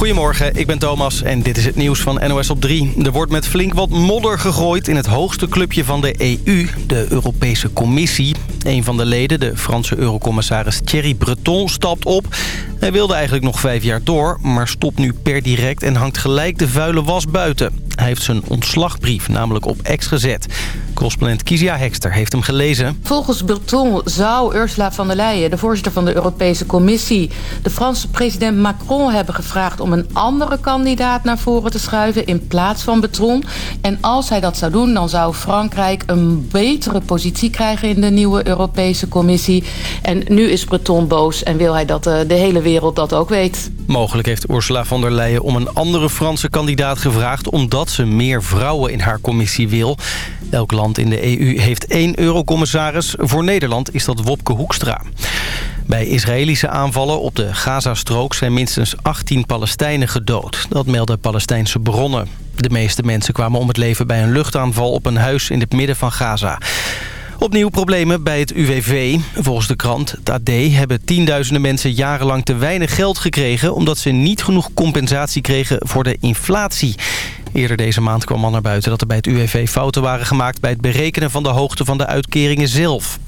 Goedemorgen, ik ben Thomas en dit is het nieuws van NOS op 3. Er wordt met flink wat modder gegooid in het hoogste clubje van de EU, de Europese Commissie. Een van de leden, de Franse eurocommissaris Thierry Breton, stapt op. Hij wilde eigenlijk nog vijf jaar door, maar stopt nu per direct en hangt gelijk de vuile was buiten. Hij heeft zijn ontslagbrief namelijk op ex gezet. Correspondent Kizia Hekster heeft hem gelezen. Volgens Breton zou Ursula von der Leyen, de voorzitter van de Europese Commissie... de Franse president Macron hebben gevraagd om een andere kandidaat naar voren te schuiven... in plaats van Breton. En als hij dat zou doen, dan zou Frankrijk een betere positie krijgen... in de nieuwe Europese Commissie. En nu is Breton boos en wil hij dat eh, de hele wereld dat ook weet. Mogelijk heeft Ursula von der Leyen om een andere Franse kandidaat gevraagd... omdat ze meer vrouwen in haar commissie wil. Elk land in de EU heeft één eurocommissaris. Voor Nederland is dat Wopke Hoekstra. Bij Israëlische aanvallen op de Gazastrook zijn minstens 18 Palestijnen gedood. Dat melden Palestijnse bronnen. De meeste mensen kwamen om het leven bij een luchtaanval op een huis in het midden van Gaza. Opnieuw problemen bij het UWV. Volgens de krant het AD hebben tienduizenden mensen jarenlang te weinig geld gekregen... omdat ze niet genoeg compensatie kregen voor de inflatie. Eerder deze maand kwam al naar buiten dat er bij het UWV fouten waren gemaakt... bij het berekenen van de hoogte van de uitkeringen zelf.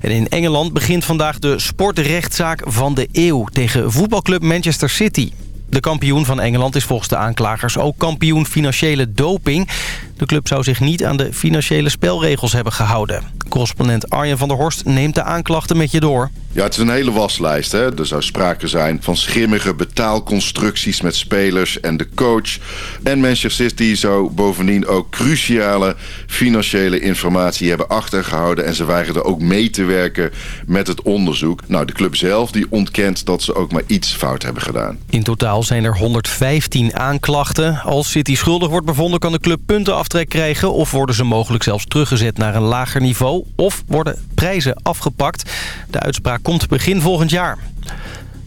En in Engeland begint vandaag de sportrechtszaak van de eeuw... tegen voetbalclub Manchester City. De kampioen van Engeland is volgens de aanklagers ook kampioen financiële doping. De club zou zich niet aan de financiële spelregels hebben gehouden. Correspondent Arjen van der Horst neemt de aanklachten met je door. Ja, het is een hele waslijst. Hè? Er zou sprake zijn van schimmige betaalconstructies met spelers en de coach. En Manchester City zou bovendien ook cruciale financiële informatie hebben achtergehouden. En ze weigerden ook mee te werken met het onderzoek. Nou, de club zelf die ontkent dat ze ook maar iets fout hebben gedaan. In totaal zijn er 115 aanklachten. Als City schuldig wordt bevonden kan de club puntenaftrek krijgen... of worden ze mogelijk zelfs teruggezet naar een lager niveau... of worden prijzen afgepakt. De uitspraak komt begin volgend jaar.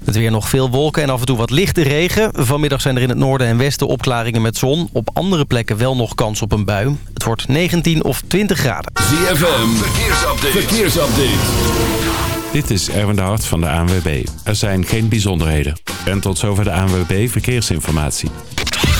Het weer nog veel wolken en af en toe wat lichte regen. Vanmiddag zijn er in het noorden en westen opklaringen met zon. Op andere plekken wel nog kans op een bui. Het wordt 19 of 20 graden. ZFM, verkeersupdate. verkeersupdate. Dit is Erwin de Hart van de ANWB. Er zijn geen bijzonderheden. En tot zover de ANWB Verkeersinformatie.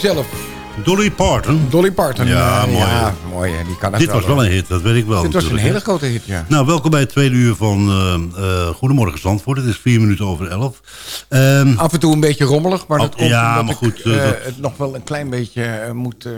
Zelf. Dolly Parton. Dolly Parton. Ja, mooi, Ja, mooi. hè. Die kan Dit was wel een hit, dat weet ik wel Dit was een hele grote hit, ja. Nou, welkom bij het tweede uur van eh, eh, Goedemorgen Zandvoort. Het is vier minuten over elf. Ehm, Af en toe een beetje rommelig, maar dat Oh, komt ja, omdat maar ik, goed, eh, eh, dat- het nog wel een klein beetje moet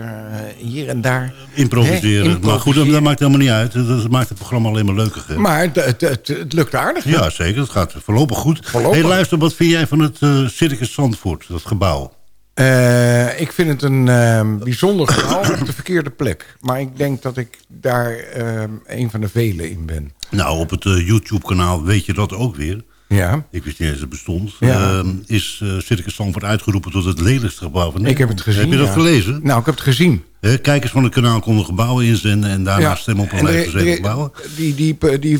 hier en daar... improviseren. Hè, Maar goed, dat, dat maakt helemaal niet uit. Dat, maakt het programma alleen maar leuker. hè. Maar het, het, lukt aardig. hè? Ja, zeker. Het gaat voorlopig goed. Voorlopig. hey, luister, wat vind jij van het Circus Zandvoort, dat gebouw? Eh, ik vind het een eh, bijzonder gebouw op de verkeerde plek. Maar ik denk dat ik daar eh, een van de velen in ben. Nou, op het eh, YouTube-kanaal weet je dat ook weer. Ja, Ik wist niet eens dat het bestond. Ja. Ehm, is eh, Circus uitgeroepen tot het lelijkste gebouw van ik heb Nederland. het gezien. Heb je dat ja. gelezen? Nou, ik heb het gezien. Kijkers van het kanaal konden gebouwen inzenden... en daarna stemmen op een En lijst er- gebouwen. Die, die, die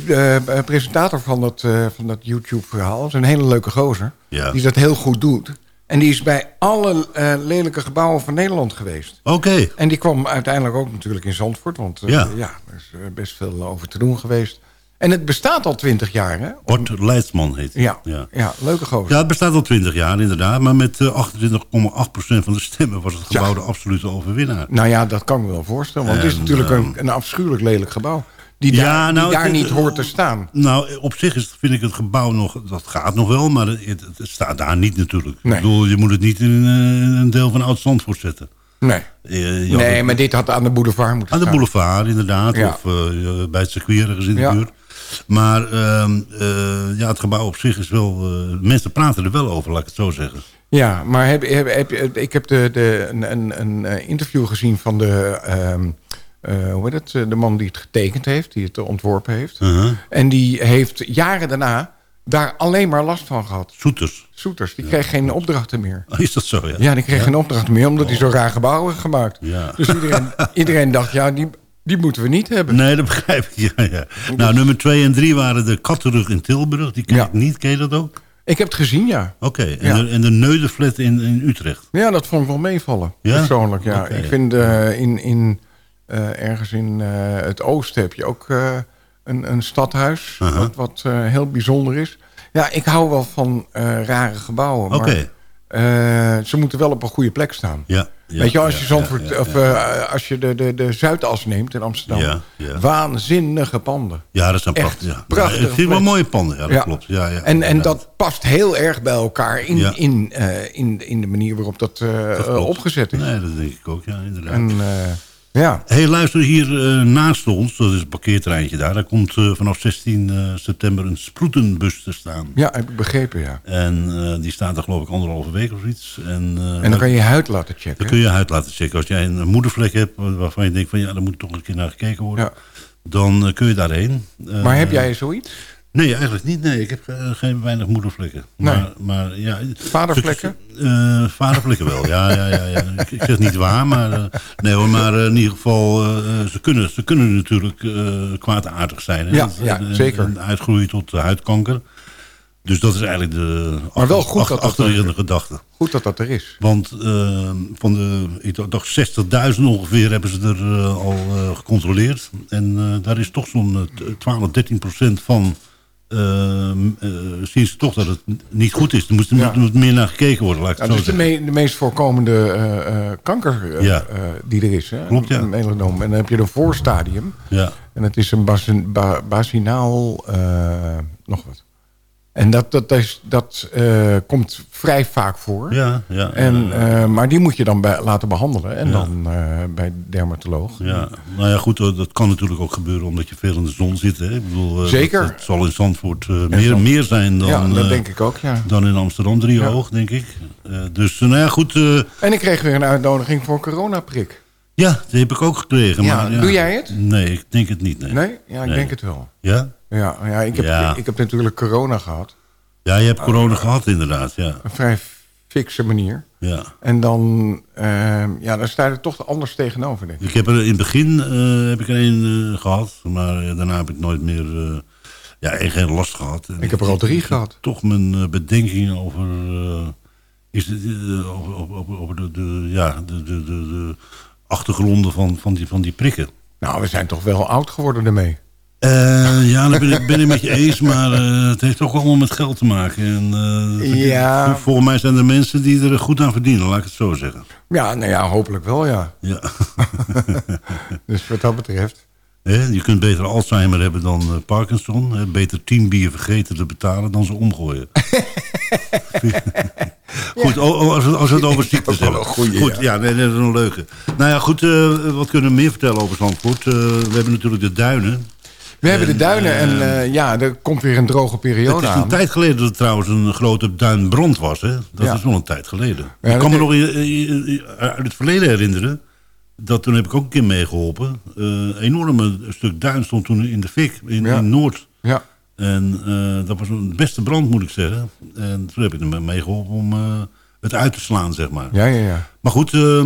presentator van dat, van dat YouTube-verhaal is een hele leuke gozer. Ja. Die dat heel goed doet. En die is bij alle eh, lelijke gebouwen van Nederland geweest. Oké. En die kwam uiteindelijk ook natuurlijk in Zandvoort. Want eh, Ja. ja. er is eh, best veel over te doen geweest. En het bestaat al twintig jaar, hè? Bart Leidsman heet. Ja, ja. leuke gozer. Ja, het bestaat al 20 jaar inderdaad. Maar met eh, 28,8% van de stemmen was het gebouw de absolute overwinnaar. Nou ja, dat kan ik me wel voorstellen. Want het is natuurlijk een, een afschuwelijk lelijk gebouw. Die Ja, daar, nou, die daar niet hoort te staan. Nou, op zich is, vind ik het gebouw nog... Dat gaat nog wel, maar het, het staat daar niet natuurlijk. Nee. Ik bedoel, je moet het niet in eh, een deel van Oud-Zandvoort zetten. Nee, Eh, nee maar dit had aan de boulevard moeten Aan de boulevard, inderdaad. Ja. Of eh, bij het circuit ergens in de Ja. buurt. Maar ehm, eh, ja, het gebouw op zich is wel... mensen praten er wel over, laat ik het zo zeggen. Ja, maar heb, heb, heb, ik heb de, de, een, een, interview gezien van de, ehm, eh, hoe heet het, de man die het getekend heeft, die het ontworpen heeft. Uh-huh. En die heeft jaren daarna daar alleen maar last van gehad. Soeters. Soeters, die kreeg geen opdrachten meer. Is dat zo, ja? Ja, die kreeg geen opdrachten meer, omdat hij zo raar gebouwen gemaakt. Ja. Dus iedereen, iedereen dacht, ja, die, die moeten we niet hebben. Nee, dat begrijp ik. Ja, ja. Nou, nummer 2 en 3 waren de Kattenrug in Tilburg. Die ken Ja. ik niet. Ken je dat ook? Ik heb het gezien, ja. Oké. En, en de Neudenflat in, in Utrecht. Ja, dat vond ik wel meevallen, Ja? persoonlijk. Ja. Ik vind eh, in, in, eh, ergens in eh, het oosten heb je ook eh, een, een stadhuis... Aha. wat, wat eh, heel bijzonder is. Ja, ik hou wel van eh, rare gebouwen. Oké. Maar eh, ze moeten wel op een goede plek staan. Ja. ja, Weet je, als je, ja, ja, of, eh, als je de, de, de Zuidas neemt in Amsterdam... Waanzinnige panden. Ja, dat zijn prachtig. Prachtige Ja, ik vind wel mooie panden. Ja, dat klopt. Ja, ja, En, en dat past heel erg bij elkaar in, in, eh, in, in de manier waarop dat, eh, eh, opgezet is. Nee, dat denk ik ook. Ja, inderdaad. En eh, ja, hey, luister, hier eh, naast ons, dat is een parkeerterreintje daar... daar komt eh, vanaf 16 eh, september een sproetenbus te staan. ja, heb ik begrepen, ja. En die staat er geloof ik anderhalve week of iets. En, En dan kan je je huid laten checken. Dan kun je huid laten checken. Als jij een moedervlek hebt waarvan je denkt van ja, daar moet toch een keer naar gekeken worden. Ja. Dan kun je daarheen. Maar heb jij zoiets? Nee, eigenlijk niet. Nee, ik heb eh, geen weinig moedervlekken. Nee. Maar, maar ja. Vadervlekken? Eh, vadervlekken wel, ja, ja, ja. ja. Ik, ik zeg niet waar, maar eh, nee hoor, maar in ieder geval, ze, kunnen, ze kunnen natuurlijk kwaadaardig zijn. Hè? Ja, ja, En- zeker. En uitgroeien tot huidkanker. Dus dat is eigenlijk de Maar wel goed achter- dat dat achterliggende er- gedachte. Goed dat dat er is. Want eh, van de, ik dacht 60.000 ongeveer hebben ze er al gecontroleerd. En daar is toch zo'n eh, 12, 13 procent van... eh, zien ze toch dat het niet goed is. Er moet, er Ja. moet meer naar gekeken worden, laat ik Ja, het dat zo is de, me- de meest voorkomende eh, eh, kanker Ja. die er is. Hè? Klopt, ja. Een melanoom. En dan heb je een voorstadium. Ja. En het is een basin, ba- basinaal nog wat. En dat, dat, is, dat eh, komt vrij vaak voor. Ja, ja, En, eh, maar die moet je dan bij, laten behandelen. En Ja. dan eh, bij dermatoloog. Ja, nou ja, goed, dat kan natuurlijk ook gebeuren omdat je veel in de zon zit. Hè? Ik bedoel, Zeker. Dat, dat zal in Zandvoort meer, meer zijn dan, ja, dat denk ik ook, ja. dan in Amsterdam driehoog, denk ik. Dus nou ja, goed. En ik kreeg weer een uitnodiging voor een coronaprik. Ja, die heb ik ook gekregen. Ja, maar, ja. doe jij het? Nee, ik denk het niet. Nee, Nee? Ja, ik Nee. denk het wel. Ja? Ja, ja, ik, heb, Ja. ik heb natuurlijk corona gehad. Ja, je hebt corona gehad inderdaad, ja. Een vrij fikse manier. ja. En dan, eh, ja, dan sta je er toch anders tegenover, denk ik. Ik heb er in het begin eh, heb ik er een eh, gehad, maar eh, daarna heb ik nooit meer ja, echt geen last gehad. En Ik heb er al drie gehad. Toch mijn bedenkingen over, is het, over, over, over- over de, de, ja, de, de, de, de achtergronden van, van, die, van die prikken. Nou, we zijn toch wel oud geworden ermee. Eh, ja, dat ben ik, ben ik met je eens, maar eh, het heeft toch allemaal met geld te maken. En, eh, Ja. Volgens mij zijn er mensen die er goed aan verdienen, laat ik het zo zeggen. Ja, nou ja, hopelijk wel, ja. Ja. Dus wat dat betreft. Hè, je kunt beter Alzheimer hebben dan eh, Parkinson. Beter tien bier vergeten te betalen dan ze omgooien. goed, als, we, als we het over ziektes wel hebben. een goeie, goed, ja. ja, nee, nee, dat is een leuke. Nou ja, goed, eh, wat kunnen we meer vertellen over Zandvoort? Eh, we hebben natuurlijk de duinen. We hebben de En, duinen en eh, eh, ja, er komt weer een droge Het periode is aan. een tijd geleden dat er trouwens een grote duinbrand was. Hè? Dat Ja. is wel een tijd geleden. Ja, ik kan me nog uit het verleden herinneren. Dat toen heb ik ook een keer meegeholpen. Eh, Een enorme stuk duin stond toen in de fik in, Ja. in Noord. Ja. En dat was een beste brand moet ik zeggen. En toen heb ik hem meegeholpen om het uit te slaan zeg maar. Ja, ja, ja. Maar goed, eh,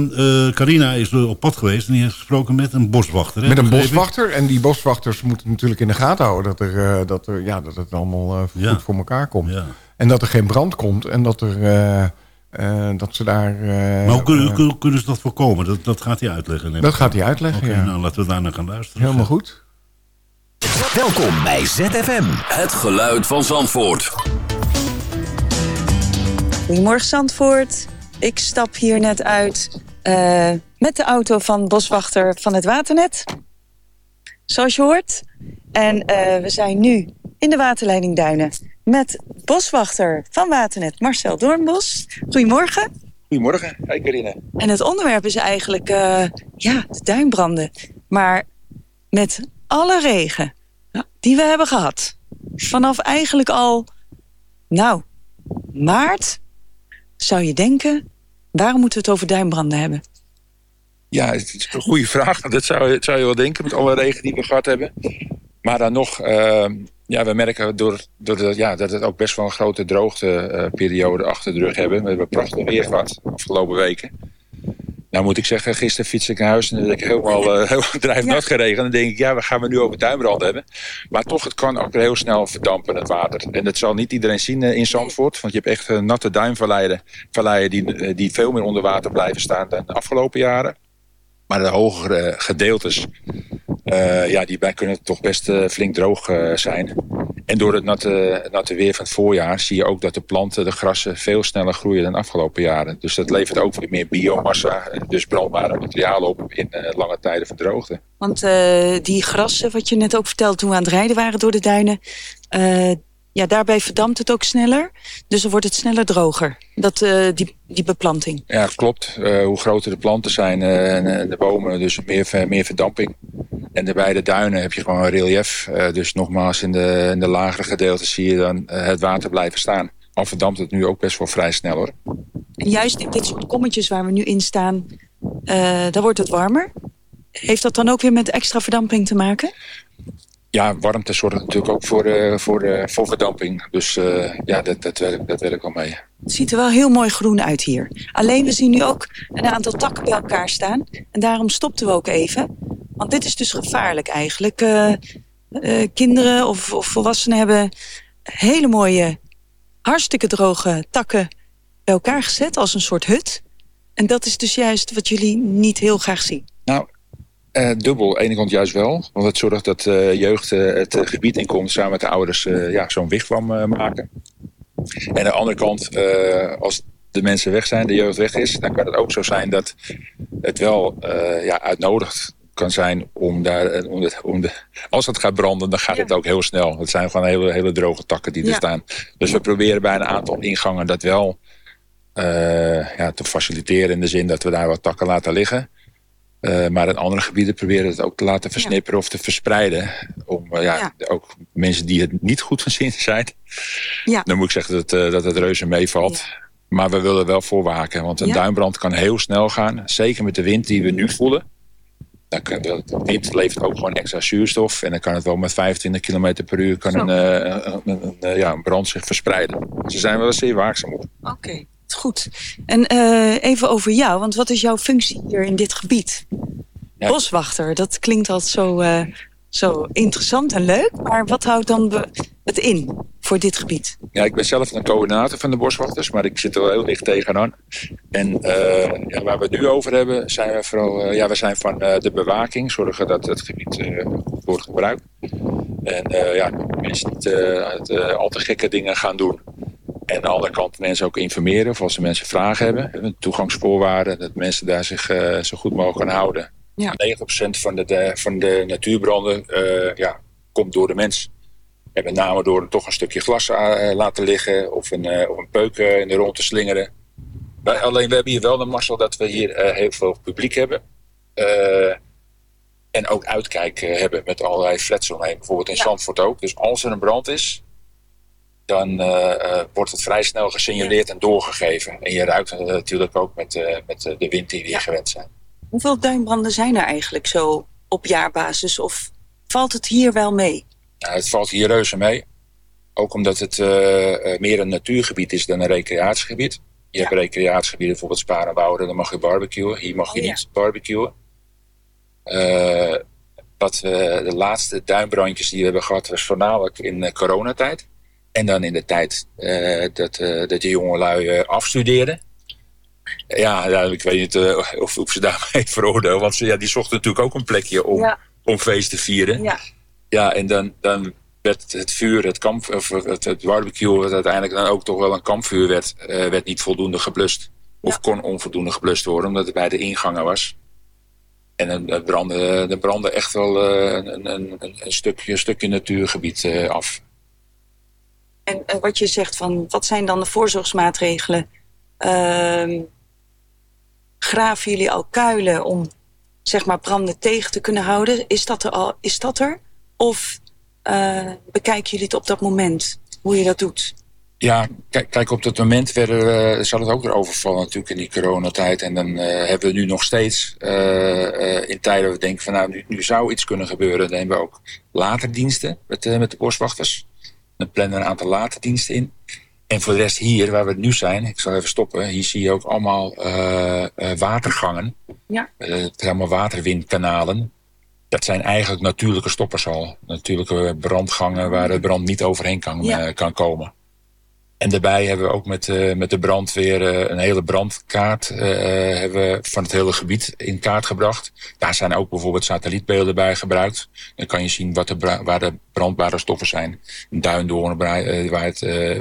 eh, Carina is eh, op pad geweest en die heeft gesproken met een boswachter. Hè, Met een boswachter. En die boswachters moeten natuurlijk in de gaten houden... dat, er, eh, dat, er, ja, dat het allemaal eh, goed Ja. voor elkaar komt. Ja. En dat er geen brand komt. En dat, er, eh, eh, dat ze daar... eh, Maar hoe kunnen, ze dat voorkomen? Dat, dat gaat hij uitleggen. dat gaat hij uitleggen, Oké, ja. nou laten we daar naar gaan luisteren. Helemaal goed. Welkom bij ZFM. Het geluid van Zandvoort. Goedemorgen Zandvoort. Ik stap hier net uit eh, met de auto van boswachter van het Waternet. Zoals je hoort. En eh, we zijn nu in de waterleiding Duinen met boswachter van Waternet Marcel Doornbos. Goedemorgen. Goedemorgen, hi Carine. En het onderwerp is eigenlijk eh, ja, de duinbranden. Maar met alle regen die we hebben gehad. Vanaf eigenlijk al, nou, maart zou je denken... waarom moeten we het over duinbranden hebben? Ja, het is een goede vraag. Dat zou, je- dat zou je wel denken met alle regen die we gehad hebben. Maar dan nog, eh, ja, we merken door, door ja, dat het ook best wel een grote droogteperiode achter de rug hebben. We hebben prachtig weer gehad de afgelopen weken. Nou moet ik zeggen, gisteren fiets ik naar huis en dan heb ik helemaal, eh heel drijfnat geregend. En dan denk ik, ja, we gaan we nu over duinbrand hebben. Maar toch, het kan ook heel snel verdampen, het water. En dat zal niet iedereen zien eh, in Zandvoort. Want je hebt echt eh, natte duinvalleien valleien die, die veel meer onder water blijven staan dan de afgelopen jaren. Maar de hogere gedeeltes, eh, ja, die bij kunnen toch best eh, flink droog eh, zijn. En door het natte, natte weer van het voorjaar zie je ook dat de planten, de grassen, veel sneller groeien dan de afgelopen jaren. Dus dat levert ook weer meer biomassa, dus brandbare materialen op in lange tijden van droogte. Want die grassen, wat je net ook vertelde toen we aan het rijden waren door de duinen... ja, daarbij verdampt het ook sneller. Dus dan wordt het sneller droger, dat, eh, die, die beplanting. Ja, klopt. Eh, hoe groter de planten zijn eh, en de bomen, dus meer, meer verdamping. En de beide duinen heb je gewoon een relief. Dus nogmaals, in de, in de lagere gedeeltes zie je dan het water blijven staan. Al verdampt het nu ook best wel vrij snel hoor. En juist in dit soort kommetjes waar we nu in staan, daar wordt het warmer. Heeft dat dan ook weer met extra verdamping te maken? Ja, warmte zorgt natuurlijk ook voor, eh, voor, eh, voor verdamping. Dus eh, ja, dat, dat, werkt, dat wel mee. Het ziet er wel heel mooi groen uit hier. Alleen we zien nu ook een aantal takken bij elkaar staan. En daarom stopten we ook even. Want dit is dus gevaarlijk eigenlijk. Kinderen of, of volwassenen hebben hele mooie, hartstikke droge takken bij elkaar gezet als een soort hut. En dat is dus juist wat jullie niet heel graag zien. Eh, dubbel. Aan de ene kant juist wel. Want het zorgt dat de jeugd eh, het gebied inkomt samen met de ouders ja, zo'n wigwam maken. En aan de andere kant, als de mensen weg zijn, de jeugd weg is, dan kan het ook zo zijn dat het wel ja, uitnodigd kan zijn om daar, om de, om de, als het gaat branden, dan gaat het ook heel snel. Het zijn gewoon hele, hele droge takken die er staan. Dus we proberen bij een aantal ingangen dat wel ja, te faciliteren in de zin dat we daar wat takken laten liggen. Eh, maar in andere gebieden proberen het ook te laten versnipperen of te verspreiden. Om eh, ja, ook mensen die het niet goed van zin zijn. Ja. Dan moet ik zeggen dat, eh, dat het reuze meevalt. Maar we willen er wel voor waken. Want een duinbrand kan heel snel gaan. Zeker met de wind die we nu voelen. Dan kan, de wind levert ook gewoon extra zuurstof. En dan kan het wel met 25 km per uur kan een, een, een, een, ja, een brand zich verspreiden. Ze zijn wel zeer waakzaam op. Oké, goed. En eh, even over jou, want wat is jouw functie hier in dit gebied? Ja. Boswachter, dat klinkt altijd zo, eh, zo interessant en leuk. Maar wat houdt dan het in voor dit gebied? Ja, ik ben zelf een coördinator van de boswachters, maar ik zit er wel heel dicht tegenaan. En eh, ja, waar we het nu over hebben, zijn we vooral, ja, we zijn van de bewaking, zorgen dat het gebied goed wordt gebruikt. En ja, mensen niet al te gekke dingen gaan doen. En aan de andere kant mensen ook informeren of als ze mensen vragen hebben. Hebben toegangsvoorwaarden, dat mensen daar zich eh, zo goed mogelijk aan houden. Ja. 90% van de, de, van de natuurbranden eh, ja, komt door de mens. En met name door toch een stukje glas eh, laten liggen of een, of een peuk in de rond te slingeren. Wij, alleen we hebben hier wel de mazzel dat we hier heel veel publiek hebben. En ook uitkijk hebben met allerlei flats omheen. Bijvoorbeeld in Ja. Zandvoort ook. Dus als er een brand is, dan eh, eh, wordt het vrij snel gesignaleerd en doorgegeven. En je ruikt het natuurlijk ook met, eh, met de wind die we hier gewend zijn. Hoeveel duinbranden zijn er eigenlijk zo op jaarbasis? Of valt het hier wel mee? Nou, het valt hier reuze mee. Ook omdat het meer een natuurgebied is dan een recreatiegebied. Je hebt recreatiegebieden, bijvoorbeeld Sparen en Wouden, dan mag je barbecuen. Hier mag je Oh, ja. niet barbecuen. Wat de laatste duinbrandjes die we hebben gehad, was voornamelijk in coronatijd. En dan in de tijd eh, dat, eh, dat de jongelui eh, afstudeerden. Ja, ja, ik weet niet of, of ze daarmee veroordelen. Want ze, ja, die zochten natuurlijk ook een plekje om, Ja. om feest te vieren. Ja. Ja, en dan, dan werd het vuur, het, kamp, of het, het barbecue, wat uiteindelijk dan ook toch wel een kampvuur werd, werd niet voldoende geblust. Of kon onvoldoende geblust worden, omdat het bij de ingangen was. En dan dan brandde, dan brandde echt wel een, een, een, stukje, een stukje natuurgebied af. En wat je zegt van, wat zijn dan de voorzorgsmaatregelen? Ehm, graven jullie al kuilen om zeg maar branden tegen te kunnen houden? Is dat er al? Is dat er? Of eh, bekijken jullie het op dat moment hoe je dat doet? Ja, kijk, op dat moment zal het ook weer overvallen natuurlijk in die coronatijd. En dan eh, hebben we nu nog steeds eh, in tijden dat we denken van nou, nu, zou iets kunnen gebeuren. Dan hebben we ook laterdiensten met, eh, met de boswachters. Dan plannen we een aantal laterdiensten in. En voor de rest hier, waar we nu zijn, ik zal even stoppen. Hier zie je ook allemaal eh, eh, watergangen. Ja. Eh, het zijn allemaal waterwindkanalen. Dat zijn eigenlijk natuurlijke stoppers al. Natuurlijke brandgangen waar de brand niet overheen kan, Ja. kan komen. En daarbij hebben we ook met, eh, met de brandweer eh, een hele brandkaart eh, hebben van het hele gebied in kaart gebracht. Daar zijn ook bijvoorbeeld satellietbeelden bij gebruikt. Dan kan je zien wat de waar de brandbare stoffen zijn. Een duindoorn waar het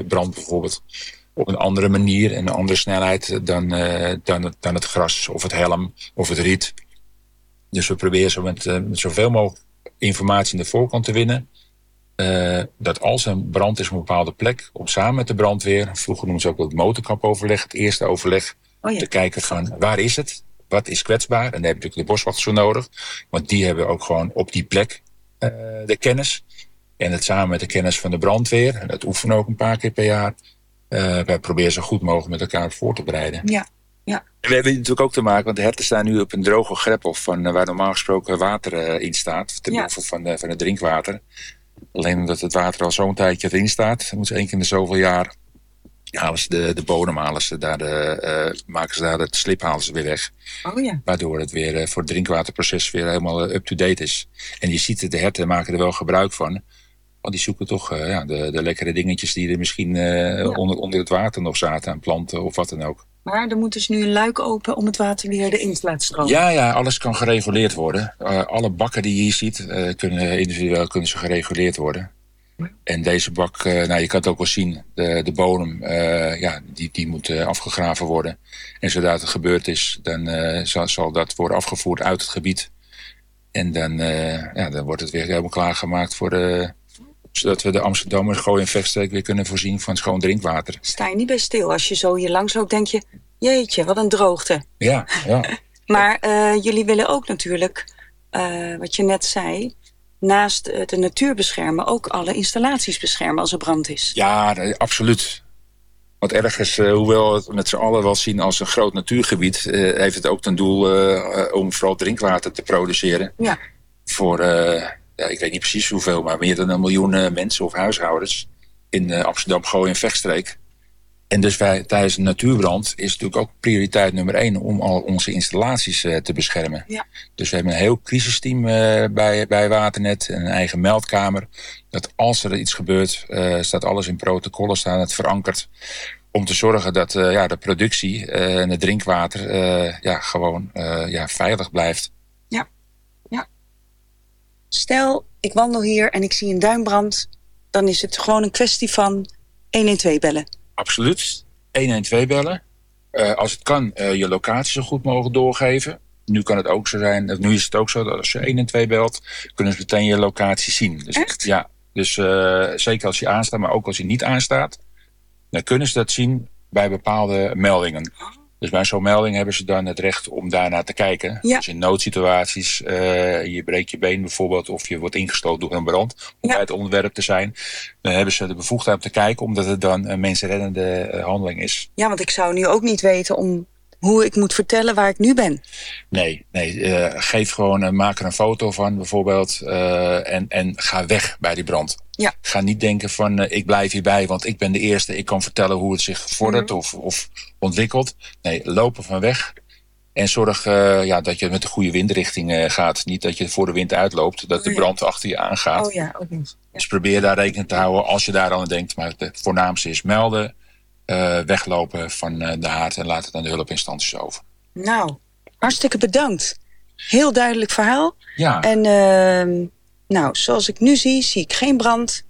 brandt bijvoorbeeld op een andere manier en een andere snelheid dan, dan, het, dan het gras of het helm of het riet. Dus we proberen zo met, met zoveel mogelijk informatie in de voorkant te winnen. Eh, dat als er een brand is op een bepaalde plek, om samen met de brandweer, vroeger noemen ze ook wel het motorkapoverleg, het eerste overleg, Oh ja. te kijken van waar is het, wat is kwetsbaar. En daar heb je natuurlijk de boswachters voor nodig, want die hebben ook gewoon op die plek eh, de kennis. En het samen met de kennis van de brandweer, en dat oefenen we ook een paar keer per jaar, eh wij proberen zo goed mogelijk met elkaar voor te bereiden. Ja. Ja. En we hebben natuurlijk ook te maken, want de herten staan nu op een droge greppel van, waar normaal gesproken water in staat, ten Ja. behoeve van, de, van het drinkwater. Alleen omdat het water al zo'n tijdje erin staat, moeten ze één keer in de zoveel jaar halen ze de, de bodem, halen ze daar de, eh, maken ze daar het slip halen ze weer weg. Oh ja. Waardoor het weer eh, voor het drinkwaterproces weer helemaal eh, up-to-date is. En je ziet het, de herten maken er wel gebruik van. Want die zoeken toch ja, de, de lekkere dingetjes die er misschien onder, onder het water nog zaten aan planten of wat dan ook. Maar er moet dus nu een luik open om het water weer erin te laten stromen. Ja, ja, alles kan gereguleerd worden. Eh, alle bakken die je hier ziet, eh, kunnen individueel kunnen ze gereguleerd worden. En deze bak, eh, nou, je kan het ook wel zien, de, de bodem, ja, die, die moet afgegraven worden. En zodra het gebeurd is, dan zal, zal dat worden afgevoerd uit het gebied. En dan, ja, dan wordt het weer helemaal klaargemaakt voor de, zodat we de Amsterdammers Gooi en Vechtstreek weer kunnen voorzien van schoon drinkwater. Sta je niet bij stil. Als je zo hier langs loopt, denk je... Jeetje, wat een droogte. Ja, ja. Maar eh, jullie willen ook natuurlijk, eh, wat je net zei... naast eh, de natuur beschermen, ook alle installaties beschermen als er brand is. Ja, absoluut. Want ergens, hoewel we het met z'n allen wel zien als een groot natuurgebied, heeft het ook ten doel om vooral drinkwater te produceren. Ja. Voor, ja, ik weet niet precies hoeveel, maar meer dan een miljoen eh, mensen of huishoudens in eh, Amsterdam, Gooi en Vechtstreek. En dus wij, tijdens een natuurbrand is natuurlijk ook prioriteit nummer één om al onze installaties eh, te beschermen. Ja. Dus we hebben een heel crisisteam bij, bij Waternet, een eigen meldkamer. Dat als er iets gebeurt, staat alles in protocollen, staat het verankerd. Om te zorgen dat ja, de productie en het drinkwater ja, gewoon ja, veilig blijft. Stel, ik wandel hier en ik zie een duinbrand... dan is het gewoon een kwestie van 112 bellen. Absoluut. 112 bellen. Uh, als het kan, uh, je locatie zo goed mogelijk doorgeven. Nu kan het ook zo zijn, nu is het ook zo dat als je 112 belt, kunnen ze meteen je locatie zien. Dus, Echt? Ja, dus uh, zeker als je aanstaat, maar ook als je niet aanstaat, dan kunnen ze dat zien bij bepaalde meldingen. Dus bij zo'n melding hebben ze dan het recht om daarnaar te kijken. Ja. Dus in noodsituaties, uh, je breekt je been bijvoorbeeld... of je wordt ingestoten door een brand, om Ja. bij het onderwerp te zijn... dan hebben ze de bevoegdheid om te kijken... omdat het dan een mensenreddende uh, handeling is. Ja, want ik zou nu ook niet weten om hoe ik moet vertellen waar ik nu ben. Nee, nee uh, geef gewoon, uh, maak er een foto van bijvoorbeeld... Uh, en, en ga weg bij die brand. Ja. Ga niet denken van ik blijf hierbij, want ik ben de eerste. Ik kan vertellen hoe het zich vordert Mhm. of, of ontwikkelt. Nee, lopen van weg. En zorg ja, dat je met de goede windrichting gaat. Niet dat je voor de wind uitloopt, dat de Oh, ja. brand achter je aangaat. Oh ja, ook niet. Dus probeer daar rekening te houden als je daar aan denkt. Maar het voornaamste is melden, uh, weglopen van uh, de haard en laat het aan de hulpinstanties over. Nou, hartstikke bedankt. Heel duidelijk verhaal. Ja, En uh, nou, zoals ik nu zie, zie ik geen brand.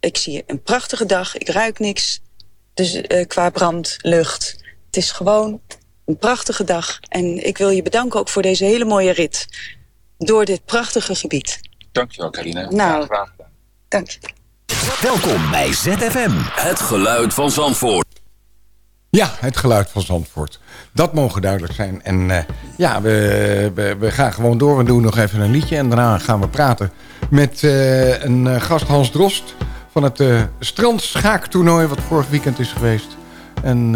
Ik zie een prachtige dag. Ik ruik niks. Dus uh, qua brand, lucht. Het is gewoon een prachtige dag. En ik wil je bedanken ook voor deze hele mooie rit. Door dit prachtige gebied. dankjewel Carine. Nou. Graag gedaan. Dank je. Welkom bij ZFM. Het geluid van Zandvoort. Ja, het geluid van Zandvoort. Dat mogen duidelijk zijn. En uh, ja, we, we, we, gaan gewoon door. We doen nog even een liedje. En daarna gaan we praten met uh, een uh, gast Hans Drost... van het strandschaaktoernooi wat vorig weekend is geweest. En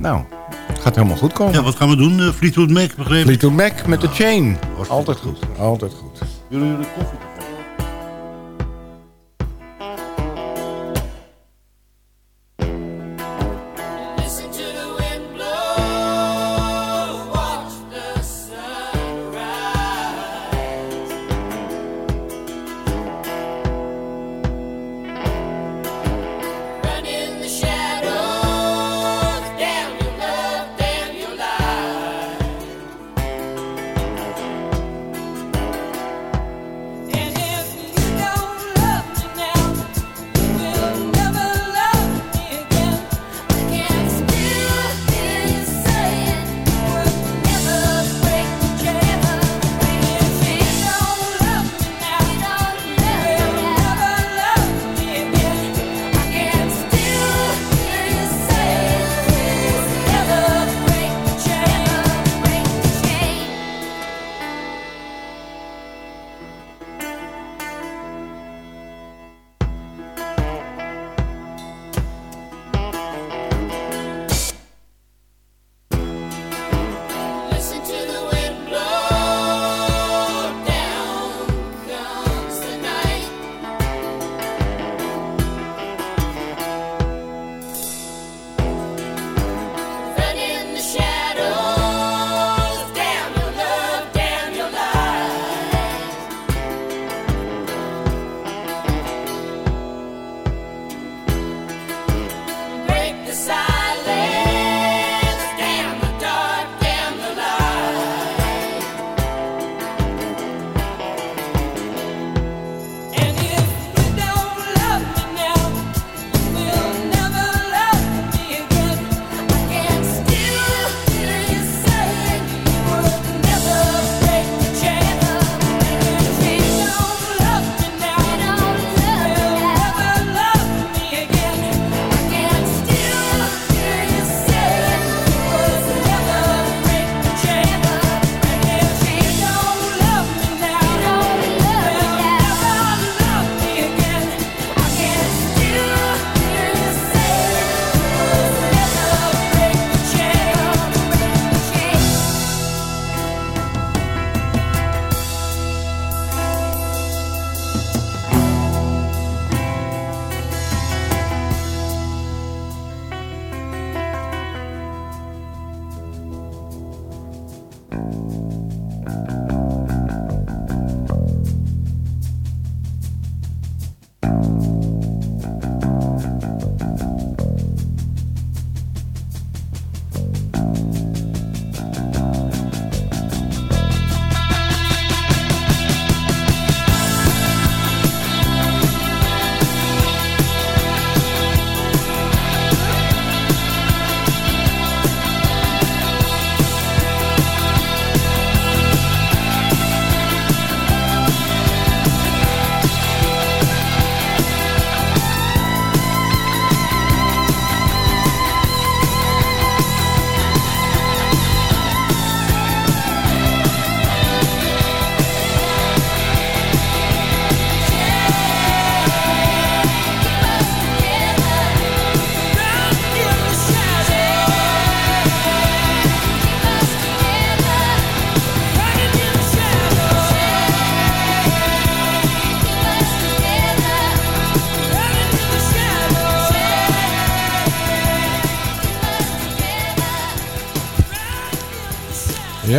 nou, het gaat helemaal goed komen. Ja, wat gaan we doen? Fleetwood Mac, begrepen? Fleetwood Mac met de chain. Altijd goed. Altijd goed. Willen jullie koffie?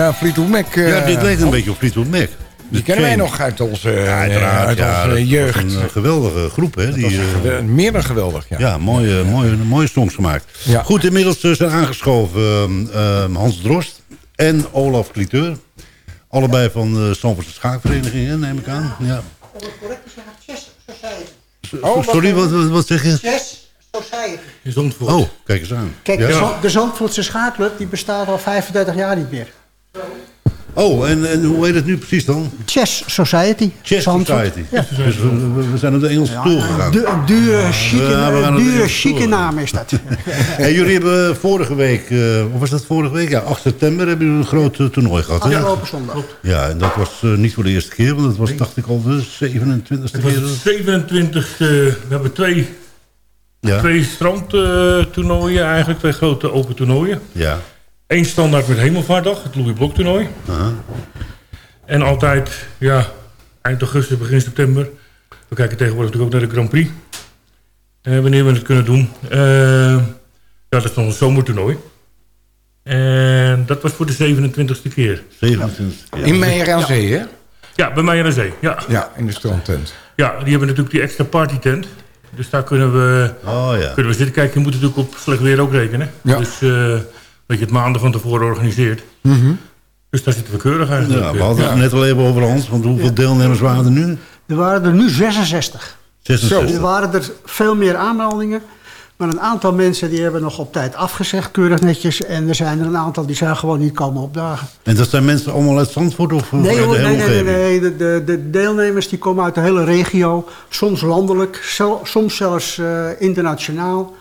Ja, Fleetwood Mac. eh, ja, dit lijkt een beetje op Fleetwood Mac. Die kennen wij nog uit onze, Ja, eh, uiteraard. uit ja, onze jeugd. een eh, geweldige groep, hè? Die, eh, meer dan geweldig, ja. ja, mooie, mooie, mooie songs gemaakt. Ja. Goed, inmiddels eh, zijn aangeschoven eh, eh, Hans Drost en Olaf Cliteur. Allebei van de Stamfordse Schaakvereniging, hè, neem ik aan. Ja. Oh, Sorry, wat, wat, wat zeg je? Yes, Society. Zandvoort. Oh, kijk eens aan. Kijk, Ja. de, de Zandvoortse schaakclub die bestaat al 35 jaar niet meer. Oh, en, en hoe heet het nu precies dan? Chess Society. Chess Zandvoort. Society. Ja. Dus we, we- zijn op de Engelse stoel gegaan. Du- dure, chique, Ja, dure, chique naam is dat. En jullie hebben vorige week, eh, of was dat vorige week? Ja, 8 september hebben jullie een groot eh, toernooi gehad. Afgelopen zondag. Ja, en dat was eh, niet voor de eerste keer, want dat was, dacht ik, al de 27e Het was keer. het 27 we hebben twee, Ja. twee strandtoernooien eigenlijk, twee grote open toernooien. Ja. Eén standaard met Hemelvaartdag, het Louis Blok toernooi. Aha. En altijd, ja, eind augustus, begin september. We kijken tegenwoordig natuurlijk ook naar de Grand Prix. Eh, wanneer we het kunnen doen. Eh, ja, dat is dan een zomertoernooi. En dat was voor de 27e keer. 27 keer. In Meijer aan Zee, hè? Ja, bij mij aan zee, ja. Ja, in de strandtent. Ja, die hebben natuurlijk die extra partytent. Dus daar kunnen we, Oh ja. kunnen we zitten kijken. Je moet natuurlijk op slecht weer ook rekenen. Ja. Dus eh, dat je het maanden van tevoren organiseert. Mhm. Dus daar zitten we keurig eigenlijk. Ja, we hadden het net al even over Hans, want hoeveel deelnemers waren er nu? Er waren er nu 66. 66. Er waren er veel meer aanmeldingen. Maar een aantal mensen die hebben nog op tijd afgezegd, keurig netjes. En er zijn er een aantal die zijn gewoon niet komen opdagen. En dat zijn mensen allemaal uit Zandvoort of Nee, uit de hoor, hele nee, nee, nee, nee. De, de, de deelnemers die komen uit de hele regio. Soms landelijk, zel- soms zelfs eh, internationaal.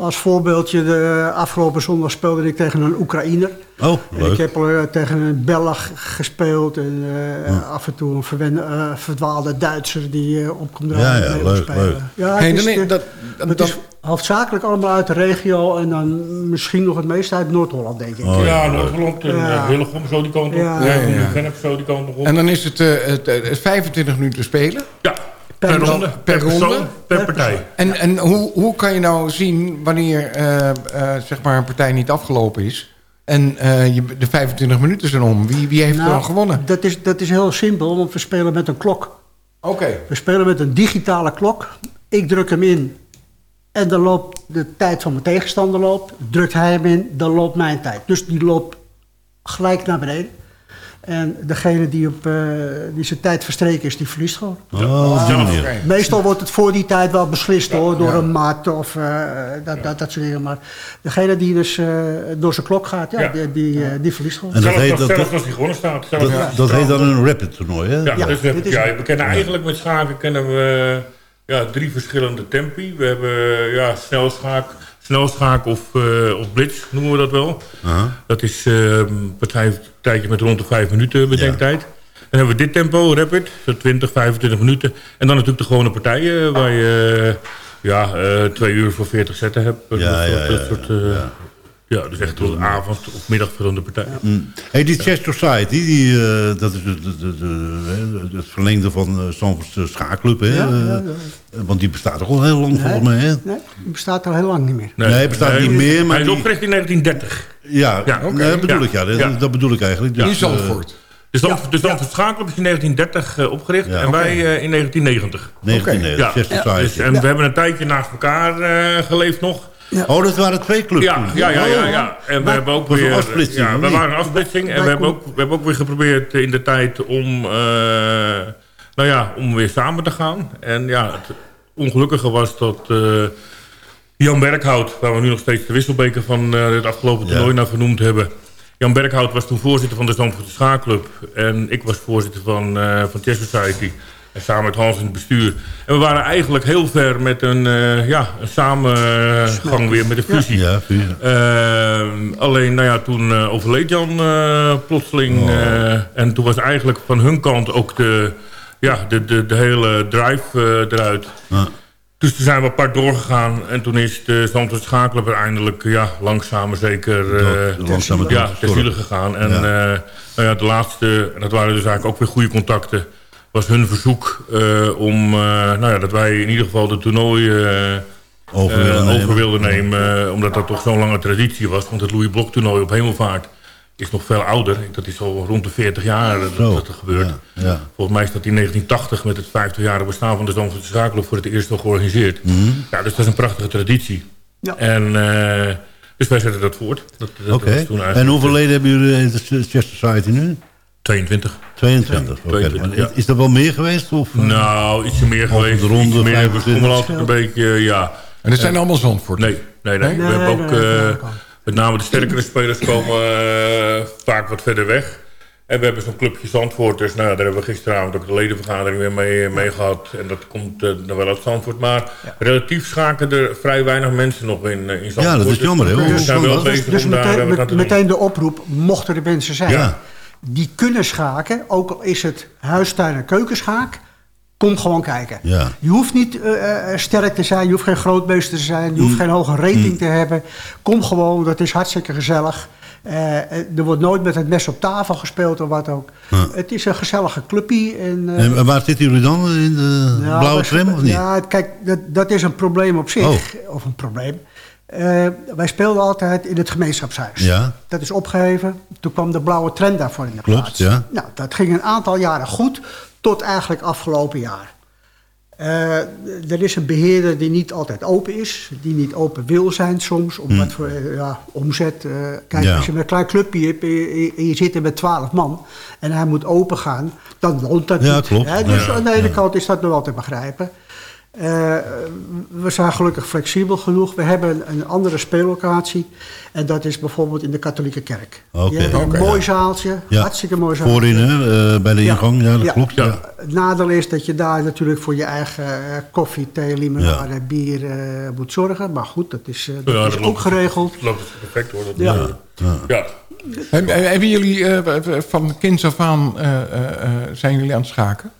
Als voorbeeldje, de afgelopen zondag speelde ik tegen een Oekraïner. Oh, leuk. ik heb al eh, tegen een Belg gespeeld. En eh, af en toe een verwende, eh, verdwaalde Duitser die eh, op komt Ja, draaien ja, leuk, spelen. leuk. Ja, Hey, het is, dan is- eh, dat- het dat- is hoofdzakelijk allemaal uit de regio. En dan misschien nog het meeste uit Noord-Holland, denk ik. Oh, ja, ja, Noord-Holland en Ja. Hillegom zo die kant op. Ja. Ja, Ja, ja, ja. Vennep zo die kant op. En dan is eh, het 25 minuten spelen. ja, per, per ronde, per per, persoon, ronde? per partij. En, en hoe, hoe kan je nou zien wanneer eh, eh, zeg maar een partij niet afgelopen is... en eh, je, de 25 minuten zijn om? Wie, wie heeft er Nou, dan gewonnen? Dat is, dat is heel simpel, want we spelen met een klok. Oké. We spelen met een digitale klok. Ik druk hem in en dan loopt de tijd van mijn tegenstander loopt. Drukt hij hem in, dan loopt mijn tijd. Dus die loopt gelijk naar beneden. En degene die, op, eh, die zijn tijd verstreken is, die verliest gewoon. Oh, op die manier. Meestal wordt het voor die tijd wel beslist hoor, door een mat of eh, dat, dat, dat soort dingen. Maar degene die dus eh, door zijn klok gaat, ja, Ja. die, die, die verliest gewoon. En dat Zelfs, heet, als, dat, zelfs dat, als die gewonnen staat. Dat, dat heet dan een rapid toernooi, hè? Ja, dus is- ja, we kennen eigenlijk met schaken kennen we ja, drie verschillende tempi. We hebben ja, snelschaak, snelschaak of, eh, of blitz noemen we dat wel. Dat is een partij, tijdje met rond de vijf minuten bedenktijd. Dan hebben we dit tempo, rapid, zo 20, 25 minuten. En dan natuurlijk de gewone partijen waar je eh, ja, eh, twee uur voor 40 zetten hebt. Ja, dat ja, dat soort, eh, ja. dus echt tot avond of middag verschillende partijen. Mm. Hey, die Chess Society, die, eh, dat is het, het, het, het- het verlengde van uh, Zandvoortse schaakclub, hè? Ja, ja, ja. Eh, want die bestaat toch al heel lang volgens mij, hè? Nee, die bestaat al heel lang niet meer. Nee, bestaat niet meer, maar Hij is die- opgericht in 1930. Ja, Ja, nee, oké. dat bedoel Ja. ik, ja. Dat, Ja. dat bedoel ik eigenlijk. Ja. Dus, In Zandvoort. De Zandvoort de Zandvoort Schaakclub is in 1930 eh, opgericht Ja, en wij eh, in 1990. eh, 1990, Chess Society. Dus, en we hebben een tijdje naast elkaar eh, geleefd nog. Oh, dat waren twee clubs Ja, ja, ja, ja, Oh, ja. En we Maar- hebben ook was een weer... afsplitsing, Ja, we waren een afsplitsing. En we hebben, ook, we hebben ook weer geprobeerd in de tijd om... eh, nou ja, om weer samen te gaan. En ja, het ongelukkige was dat... eh, Jan Berghout, waar we nu nog steeds de wisselbeker van eh, het afgelopen Ja. toernooi naar vernoemd hebben. Jan Berghout was toen voorzitter van de Zandvoortse Schaakclub. En ik was voorzitter van, eh van Chess Society. En samen met Hans in het bestuur. En we waren eigenlijk heel ver met een, eh, ja, een samengang weer met de fusie. Ja. Ehm, alleen, nou ja, toen eh, overleed Jan eh, plotseling. Oh. eh, en toen was eigenlijk van hun kant ook de, ja, de, de, de hele drive eh, eruit. Ja. Dus toen zijn we apart doorgegaan. En toen is de Zandvoort Schakelen er eindelijk ja, langzaam zeker eh, Dood- langzaam ja, dood ter ziele gegaan. En Ja. eh, nou ja, de laatste, en dat waren dus eigenlijk ook weer goede contacten... was hun verzoek eh, om, eh, nou ja, dat wij in ieder geval de toernooi... eh, Over willen nemen. over wilden nemen. omdat dat toch zo'n lange traditie was. Want het Louis Blok toernooi op Hemelvaart... is nog veel ouder. Dat is al rond de 40 jaar dat, Zo, dat er gebeurt. ja, ja. Volgens mij is dat in 1980 met het 50-jarige bestaan van de Zandvoortse Schakelop voor het eerst al georganiseerd. Mhm. Ja, dus dat is een prachtige traditie. Ja. En, eh, dus wij zetten dat voort. Dat, toen eigenlijk- En hoeveel leden hebben jullie in de Chess Society nu? 22. 22. oké. 22, Maar ja. Is er wel meer geweest? Of, eh? Nou, ietsje meer geweest. de ronde, meer. We 25. stonden altijd een beetje, ja. En dat zijn Eh, allemaal Zandvoort? Nee, nee, nee. Nee? We hebben Nee, ook, eh, dat met name de sterkere spelers komen eh, vaak wat verder weg. En we hebben zo'n clubje Zandvoorters. Nou, daar hebben we gisteravond ook de ledenvergadering weer mee, mee gehad. En dat komt eh, nog wel uit Zandvoort. Maar relatief schaken er vrij weinig mensen nog in, in Zandvoort. Ja, dat is jammer, hè? Dus we zijn kan wel dat? bezig Dus om eh, meteen, met- meteen de oproep, mochten er mensen zijn... Ja. Die kunnen schaken, ook al is het huistuin- en keukenschaak... kom gewoon kijken. Ja. Je hoeft niet eh, eh, sterk te zijn, je hoeft geen grootmeester te zijn... je hoeft Mm. geen hoge rating te hebben. Kom gewoon, dat is hartstikke gezellig. Eh, er wordt nooit met het mes op tafel gespeeld of wat ook. Ja. Het is een gezellige clubje. En, eh, En waar zitten jullie dan? In de nou, blauwe tram of niet? Ja, kijk, dat, dat is een probleem op zich. Oh. Of een probleem. Eh, wij speelden altijd in het gemeenschapshuis. Ja. Dat is opgeheven. Toen kwam de blauwe trend daarvoor in de Klopt, plaats. ja. Nou, dat ging een aantal jaren goed, tot eigenlijk afgelopen jaar. Eh, er is een beheerder die niet altijd open is, die niet open wil zijn soms, om Hmm. wat voor eh, ja, omzet. kijk, Ja. als je met een klein clubje hebt en je, zit er met twaalf man en hij moet open gaan, dan loont dat Ja, niet. klopt. hè. Dus aan de ene kant is dat nog wel te begrijpen. Eh, we zijn gelukkig flexibel genoeg. We hebben een, een andere speellocatie. En dat is bijvoorbeeld in de katholieke kerk. Oké. Je hebt een mooi zaaltje. Ja. Hartstikke mooi zaaltje. Voorin, hè? eh, bij de Ja. ingang. Ja, dat Ja. klopt. Ja. Het nadeel is dat je daar natuurlijk voor je eigen eh, koffie, thee, limonade, bier eh, moet zorgen. Maar goed, dat is, eh, dat Ja, is dat ook loopt- geregeld. Dat loopt perfect hoor. Dat, Ja. ja. Hebben, hebben jullie eh, van kinds af aan eh, eh, eh, zijn jullie aan het schaken?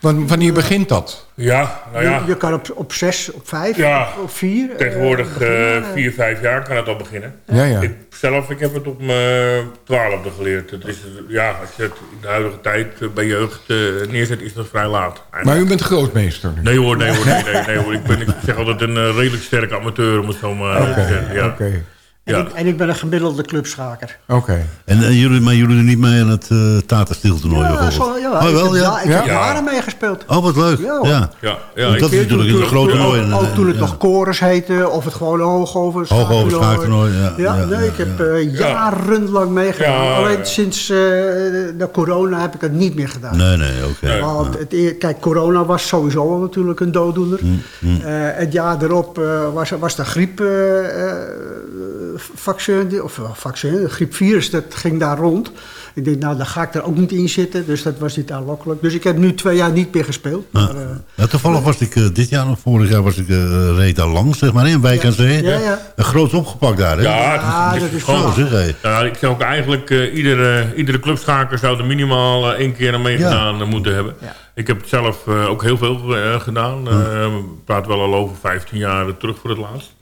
Wan- Wanneer begint dat? Ja, nou ja. Je, je kan op, op zes, op vijf, Ja, op vier. eh, Tegenwoordig beginnen. eh, vier, vijf jaar kan het al beginnen. Ja, ja. Ik zelf, ik heb het op mijn twaalfde geleerd. Het is, eh, ja, als je het in de huidige tijd eh, bij jeugd eh, neerzet, is dat vrij laat. Maar u bent grootmeester nu? Nee hoor, nee hoor, nee, nee, nee, hoor. Ik, ben, ik zeg altijd een eh, redelijk sterke amateur, om het zo maar Oké, te zeggen. Ja. oké. En, Ja. ik, en ik ben een gemiddelde clubschaker. Oké. En eh, jullie, maar jullie doen niet mee aan het uh, Tatenstieltoernooi Ja, bijvoorbeeld? zo, ja, oh, ik wel, heb, ja? ja, ik heb Ja. jaren meegespeeld. Oh, wat leuk. Ja, Ja. Ja, dat is natuurlijk in de grote toen, toernooien. ook, ook toen het ja. nog chorus heette, of het gewoon hoogover Hoogover schaaktoernooi, ja, Ja, ja, nee, ja, ik heb ja. eh, jarenlang meegedaan. Ja, Alleen ja. sinds eh, de corona heb ik het niet meer gedaan. Nee, nee, oké. Nee. Want het, kijk, corona was sowieso al natuurlijk een dooddoener. Mm, Eh, het jaar erop eh, was, was de griep, eh, eh, vaccin, of eh, vaccin, de griepvirus, dat ging daar rond. Ik denk, nou, daar ga ik er ook niet in zitten. Dus dat was niet aanlokkelijk. Dus ik heb nu twee jaar niet meer gespeeld. Ja. Maar, eh, Ja, toevallig was ik eh, dit jaar of vorig jaar was ik uh, reed daar langs, zeg maar, in Wijk aan Zee. Ja, ja. Een groot opgepakt daar, hè? Ja, dat is gewoon- zeg. Ja, ik zou ook eigenlijk eh, iedere, iedere clubschaker zou er minimaal één keer aan meegedaan moeten hebben. Ja. Ik heb het zelf eh, ook heel veel eh, gedaan. Eh, we praten wel al over 15 jaar terug voor het laatst.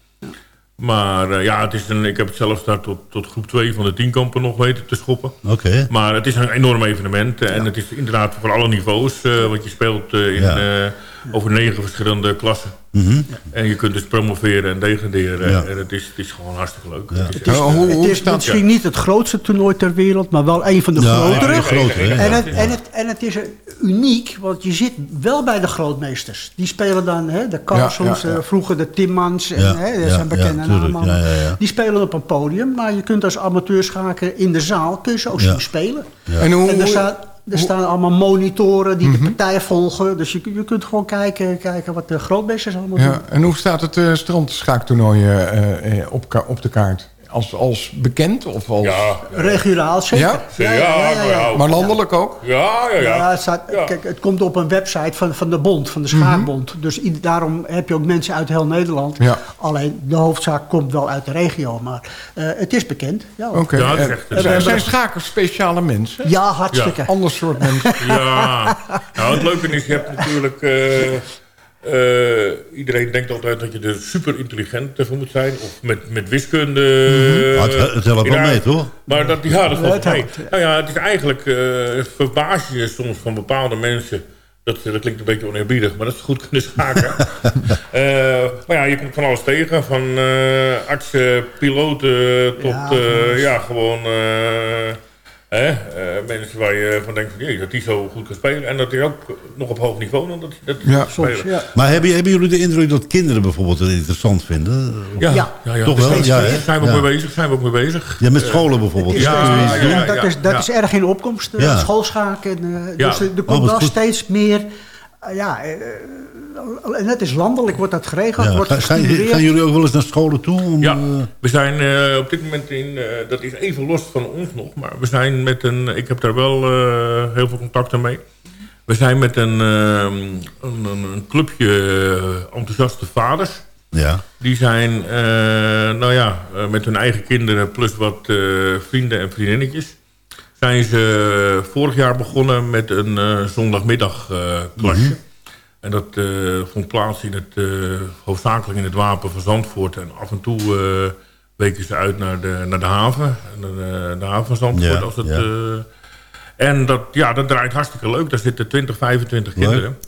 Maar eh, ja, het is een, ik heb het zelf daar tot, tot groep 2 van de tienkampen nog weten te schoppen. Oké. Maar het is een enorm evenement. En het is inderdaad voor alle niveaus. eh want je speelt eh, in, Ja. Over negen verschillende klassen. Mhm. En je kunt dus promoveren en degraderen. Ja. En het is, het is gewoon hartstikke leuk. Ja. Het is Het is, hoe- hoe het is staat- misschien niet het grootste toernooi ter wereld, maar wel een van de Ja, grotere. ja, de grotere, hè? En het, en, het, en het is uniek, want je zit wel bij de grootmeesters. Die spelen dan hè, de Carlsons, Ja, ja, ja. eh, vroeger de Timmans, en, hè, dat ja, zijn bekende ja, tuurlijk. namen. Ja, ja, ja. Die spelen op een podium, maar je kunt als amateurschaker in de zaal kun je ze ook Ja. zien spelen. En hoe, En er, hoe- staan, er staan allemaal monitoren die Mhm. de partij volgen. Dus je, je kunt gewoon kijken, kijken wat de grootmeesters allemaal doen. ja, en hoe staat het uh, strandschaaktoernooi eh, eh, op, op de kaart? Als, als bekend of als... Ja, Regionaal zeker. Ja? ja, ja, ja. Maar landelijk ook? Ja, ja, ja. Ja, het, staat, Ja. Kijk, het komt op een website van, van de bond, van de schaakbond. Dus daarom heb je ook mensen uit heel Nederland. Ja. Alleen de hoofdzaak komt wel uit de regio. Maar eh, het is bekend. Ja, het echt- zijn, zijn schakers speciale mensen? ja hartstikke. Ander soort mensen? Ja, nou het leuke is, je hebt natuurlijk... eh, eh, iedereen denkt altijd dat je er super intelligent voor moet zijn. Of met, met wiskunde. Ja, het- het helpt wel mee, toch? Maar dat, ja, dat valt mee. helpt, ja. Nou ja, het is eigenlijk... eh verbaas je soms van bepaalde mensen... Dat, dat klinkt een beetje oneerbiedig, maar dat is goed kunnen schaken. Eh, maar ja, je komt van alles tegen. Van eh, artsen, piloten tot Ja, gewoon eh, hè, eh, mensen waar je van denkt... Jee, dat die zo goed kan spelen. En dat hij ook nog op hoog niveau dan dat, dat Ja. kan spelen. Soms, ja. Maar hebben, hebben jullie de indruk dat kinderen bijvoorbeeld het interessant vinden? Ja, Ja. ja, ja, Toch dus wel? daar Ja, hè? zijn we ook Ja. mee bezig. Zijn we ook mee bezig. Ja, met Eh, scholen bijvoorbeeld. Is Ja, dat, is, dat ja. is erg in opkomst, eh, Ja. schoolschaken. eh, Ja. Dus er, er Oh, komt wel goed. steeds meer... eh, ja, eh, en het is landelijk, wordt dat geregeld, Ja. wordt Ga- Gaan, gestimuleerd. gaan jullie ook wel eens naar scholen toe? Om, Ja, eh, we zijn eh, op dit moment in, eh, dat is even los van ons nog, maar we zijn met een, ik heb daar wel eh, heel veel contacten mee. We zijn met een, ehm, een, een, een clubje eh, enthousiaste vaders. ja. Die zijn, eh, nou ja, eh, met hun eigen kinderen plus wat eh, vrienden en vriendinnetjes. Zijn ze vorig jaar begonnen met een eh, zondagmiddagklasje. En dat eh, vond plaats in het, eh, hoofdzakelijk in het Wapen van Zandvoort. En af en toe eh, weken ze uit naar de, naar de haven. En, eh, de haven van Zandvoort. Ja, als het, ja. eh, en dat, ja, dat draait hartstikke leuk. Daar zitten 20, 25 Leuk. kinderen.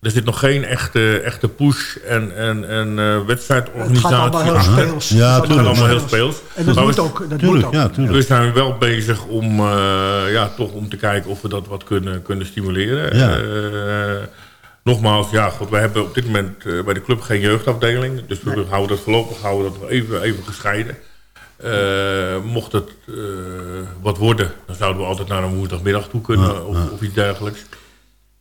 Er zit nog geen echte, echte push en, en, en eh, wedstrijdorganisatie. Het gaat allemaal heel speels. Ja, Het gaat Het gaat allemaal heel speels. speels. En dat Maar moet we- ook. Dat moet Tuurlijk, ook. ja, tuurlijk. we zijn wel bezig om, eh, ja, toch om te kijken of we dat wat kunnen, kunnen stimuleren. Ja. Eh, nogmaals, ja, God, wij hebben op dit moment eh, bij de club geen jeugdafdeling. Dus we houden dat voorlopig houden dat even, even gescheiden. Eh, mocht het eh, wat worden, dan zouden we altijd naar een woensdagmiddag toe kunnen Ja, of, of iets dergelijks.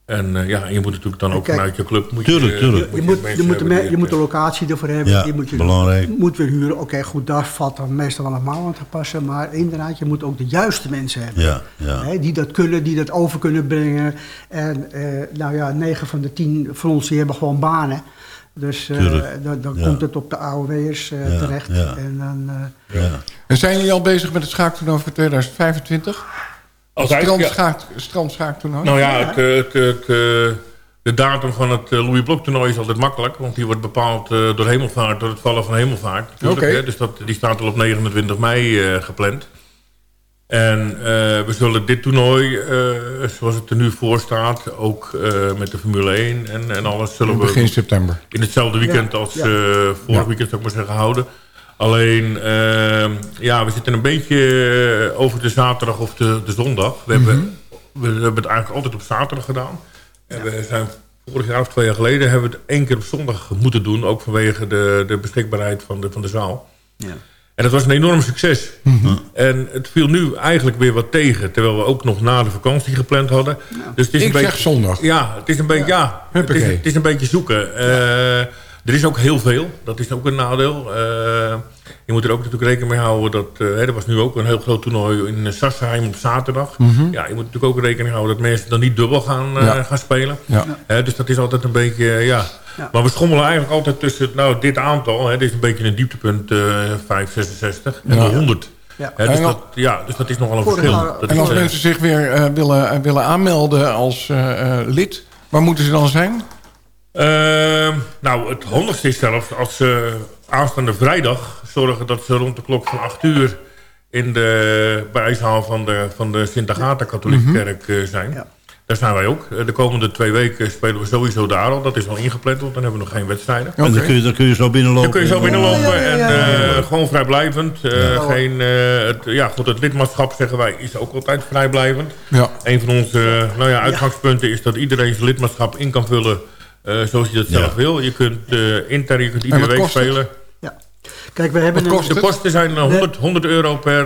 En eh, ja, je moet natuurlijk dan ook Kijk, vanuit je club... Moet tuurlijk, je, tuurlijk. Je moet, mensen je, moet die- je moet de locatie ervoor hebben. Ja, die moet je belangrijk. moet weer huren. Oké, goed, daar valt dan meestal wel een mouw aan te passen. Maar inderdaad, je moet ook de juiste mensen hebben. Ja, ja. Hè, die dat kunnen, die dat over kunnen brengen. En eh, nou ja, 9 van de 10 van ons die hebben gewoon banen. Dus eh, dan, dan ja. komt het op de AOW'ers eh Ja, terecht. ja. En dan, eh, ja. En zijn jullie al bezig met het schaaktoernooi voor 2025? Altijd, Strand, ja. schaak, strandschaaktoernooi? Nou ja, eh, eh, de datum van het eh, Louis Blok toernooi is altijd makkelijk. Want die wordt bepaald eh, door hemelvaart, door het vallen van hemelvaart. natuurlijk, Oké. hè. Dus dat, die staat al op 29 mei eh, gepland. En eh, we zullen dit toernooi, eh, zoals het er nu voor staat... ook eh, met de Formule 1 en, en alles... zullen we Begin september. in hetzelfde weekend Ja, als ja. eh, vorig Ja. weekend, zou ik maar zeggen, houden. Alleen, eh, ja, we zitten een beetje eh, over de zaterdag of de, de zondag. We, hebben, we hebben het eigenlijk altijd op zaterdag gedaan. En we zijn vorig jaar of twee jaar geleden hebben we het één keer op zondag moeten doen. Ook vanwege de, de beschikbaarheid van de, van de zaal. ja. En dat was een enorm succes. En het viel nu eigenlijk weer wat tegen. Terwijl we ook nog na de vakantie gepland hadden. Dus het is Ik een beetje, zeg zondag. Ja, het is een beetje, ja. het, is, het is een beetje zoeken. Eh, er is ook heel veel. Dat is ook een nadeel. Eh, je moet er ook natuurlijk rekening mee houden dat... eh, hè, er was nu ook een heel groot toernooi in Sassheim op zaterdag. Ja, je moet natuurlijk ook rekening houden dat mensen dan niet dubbel gaan, eh, Ja. gaan spelen. Ja. Dus dat is altijd een beetje, ja. Ja. Maar we schommelen eigenlijk altijd tussen nou, dit aantal. Hè, dit is een beetje een dieptepunt, eh 566 en Ja. de 100. Ja. Hè, dus, En dat, ja, dus dat is nogal een verschil. Dat En als mensen zich weer eh, willen, willen aanmelden als eh, eh, lid, waar moeten ze dan zijn? Ehm, nou, het handigste is zelfs als ze aanstaande vrijdag zorgen dat ze rond de klok van 8 uur in de bijzaal van de, van de Sint-Agatha katholieke kerk eh, zijn. Ja. Daar zijn wij ook. Eh, De komende twee weken spelen we sowieso daar al. Dat is al ingepland, want dan hebben we nog geen wedstrijden. En dan kun, je, dan kun je zo binnenlopen. Dan kun je zo binnenlopen Ja, ja, ja, ja, en eh, gewoon vrijblijvend. Eh, geen, eh, het, ja, goed, het lidmaatschap, zeggen wij, is ook altijd vrijblijvend. Ja. Een van onze nou ja, uitgangspunten is dat iedereen zijn lidmaatschap in kan vullen zoals je dat Ja. zelf wil. Je kunt eh intern, je kunt iedere week het? spelen. ja. Kijk, we hebben kost De kosten zijn eh, 100, 100 euro per,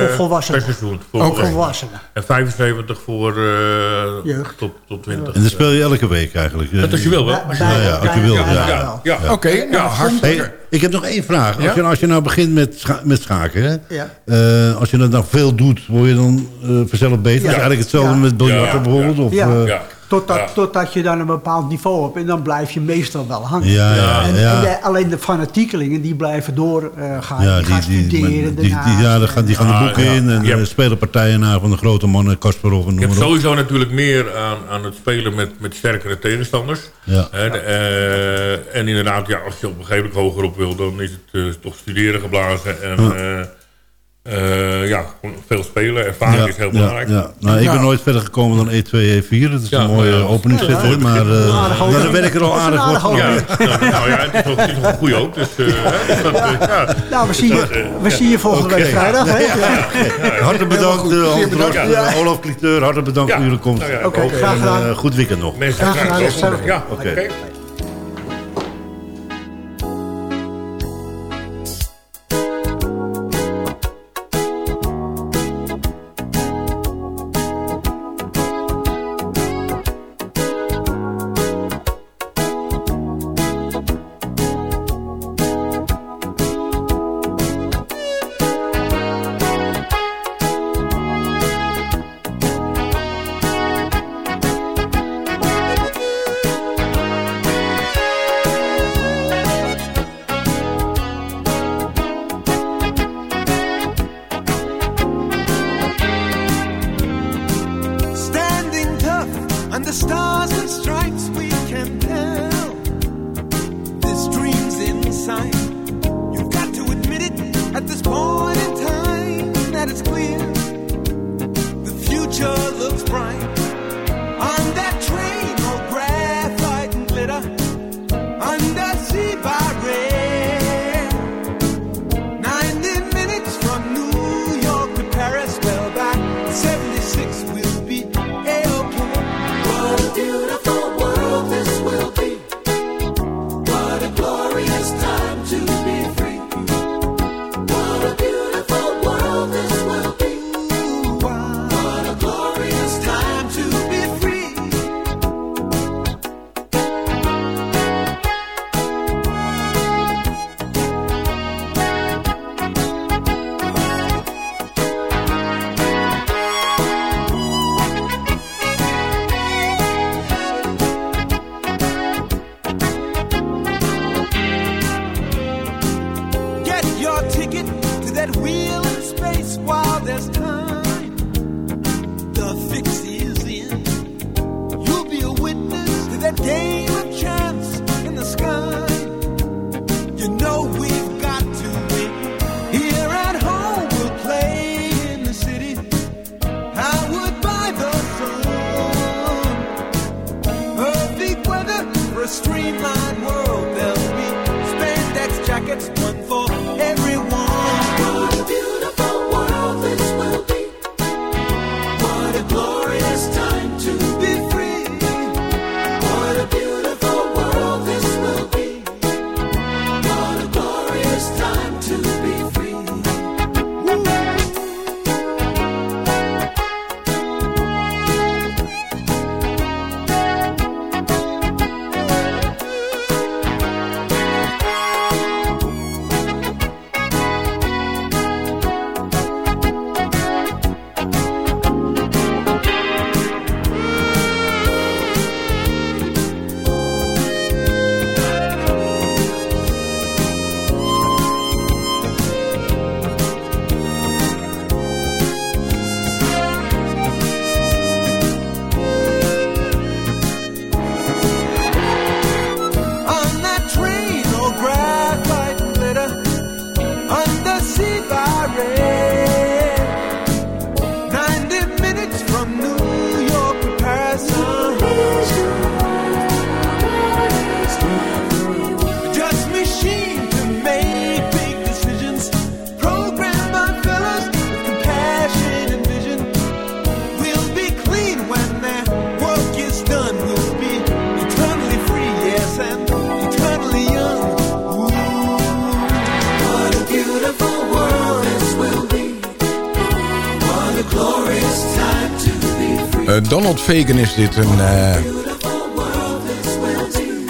eh, Voor volwassenen. per seizoen. Voor Oké. volwassenen. En 75 voor eh, Jeugd. tot, tot 20. En dan speel je elke week eigenlijk. Dat als je wil wel. Als je- ja, als je wil, ja. ja, ja. Oké, nou hartstikke. Hey, ik heb nog één vraag. Als, je, als je nou begint met, scha met schaken, hè? Ja. Eh, als je dat nou veel doet, word je dan eh vanzelf beter? Ja. Is eigenlijk hetzelfde Ja. met biljarten Ja. bijvoorbeeld? Of, Ja. Eh. Totdat, Ja. totdat je dan een bepaald niveau hebt. En dan blijf je meestal wel hangen. ja, ja, En, ja. en de- alleen de fanatiekelingen die blijven doorgaan. Ja, die, gaan die, die, studeren die, die, daarnaast. ja, dan gaan, die gaan de boeken ja. in en Je eh, spelen partijen na van de grote mannen, Kasparov en Je noem hebt maar op. sowieso natuurlijk meer aan, aan het spelen met, met sterkere tegenstanders. Ja. Hè, de, eh, en inderdaad, ja, als je op een gegeven moment hoger op wil, dan is het eh, toch studeren geblazen. En, eh, Eh, ja, veel spelen, ervaring is heel belangrijk. Ja. Nou, ik ben nooit verder gekomen dan E2, E4. Dat is een mooie openingszet, ja, hoor. Maar uh, nou, dan ben ik er al aardig voor. Ja, nou, nou, ja, het is nog, het is nog een goede ook. Dus, uh, dat, uh, ja. Nou, we zien je, we zien je volgende okay. week vrijdag. Hè? Ja, hartelijk bedankt, uh, Olaf Cliteur. Hartelijk bedankt voor jullie komst. Oké, okay, graag gedaan. Goed weekend nog. Graag gedaan. Ja, oké. Okay. Donald Fagan is dit een... Uh...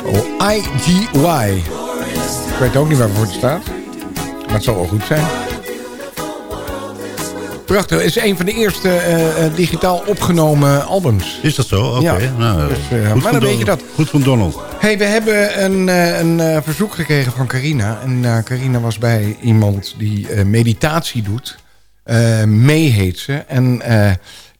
Oh, IGY. Ik weet ook niet waarvoor het staat. Maar het zal wel goed zijn. Prachtig. Het is een van de eerste uh, digitaal opgenomen albums. Is dat zo? Oké. Okay. Ja. Nou, dus, uh, maar dan weet je dat. Goed van Donald. hey, we hebben een, een verzoek gekregen van Carina. En Carina was bij iemand die meditatie doet. mee heet ze. En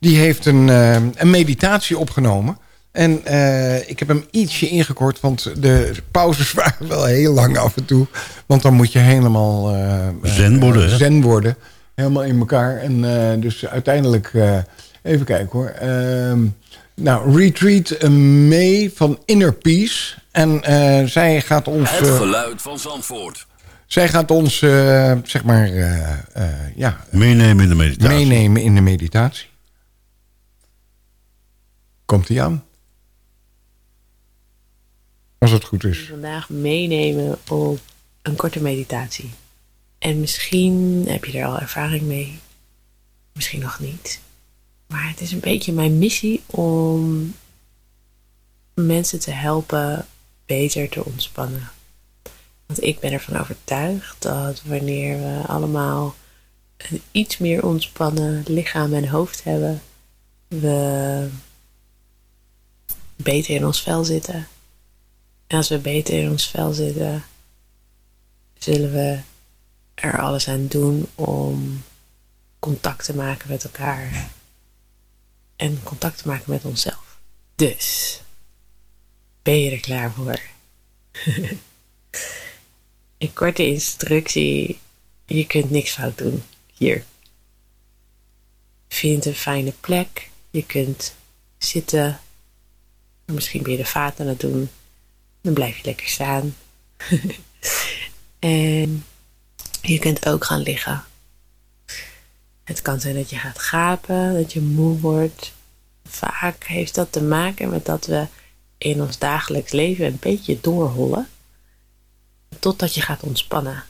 die heeft een, uh, een meditatie opgenomen. En uh, ik heb hem ietsje ingekort, want de pauzes waren wel heel lang af en toe. Want dan moet je helemaal uh, zen worden. zen worden. helemaal in elkaar. En eh, dus uiteindelijk, eh, even kijken hoor. Ehm, nou, Retreat mee van Inner Peace. En eh, zij gaat ons... Het eh, geluid van Zandvoort. zij gaat ons, eh, zeg maar, eh, eh, ja, Meenemen in de meditatie. meenemen in de meditatie. Komt ie aan? Als het goed is. vandaag meenemen op een korte meditatie. En misschien heb je er al ervaring mee, misschien nog niet. Maar het is een beetje mijn missie om mensen te helpen beter te ontspannen. Want ik ben ervan overtuigd dat wanneer we allemaal een iets meer ontspannen lichaam en hoofd hebben, we beter in ons vel zitten. En als we beter in ons vel zitten, zullen we er alles aan doen om contact te maken met elkaar. En contact te maken met onszelf. Dus, ben je er klaar voor? Een korte instructie. Je kunt niks fout doen. Hier. Vind een fijne plek. Je kunt zitten. Misschien ben je de vaat aan het doen. Dan blijf je lekker staan. en je kunt ook gaan liggen. Het kan zijn dat je gaat gapen, dat je moe wordt. Vaak heeft dat te maken met dat we in ons dagelijks leven een beetje doorhollen. Totdat je gaat ontspannen.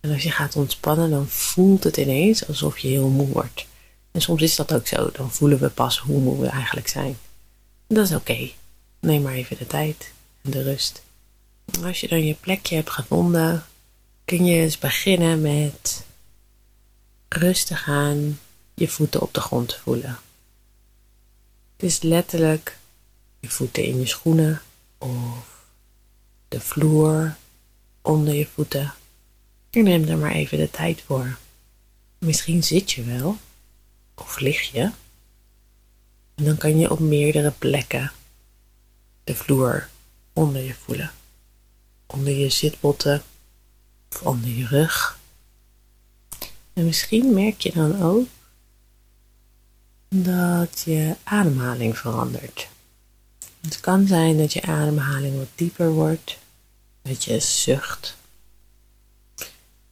En als je gaat ontspannen, dan voelt het ineens alsof je heel moe wordt. En soms is dat ook zo. Dan voelen we pas hoe moe we eigenlijk zijn. Dat is oké. Neem maar even de tijd en de rust. Als je dan je plekje hebt gevonden, kun je eens beginnen met rustig aan je voeten op de grond voelen. Het is letterlijk je voeten in je schoenen of de vloer onder je voeten. En neem er maar even de tijd voor. Misschien zit je wel of lig je. En dan kan je op meerdere plekken de vloer onder je voelen. Onder je zitbotten of onder je rug. En misschien merk je dan ook dat je ademhaling verandert. Het kan zijn dat je ademhaling wat dieper wordt, dat je zucht.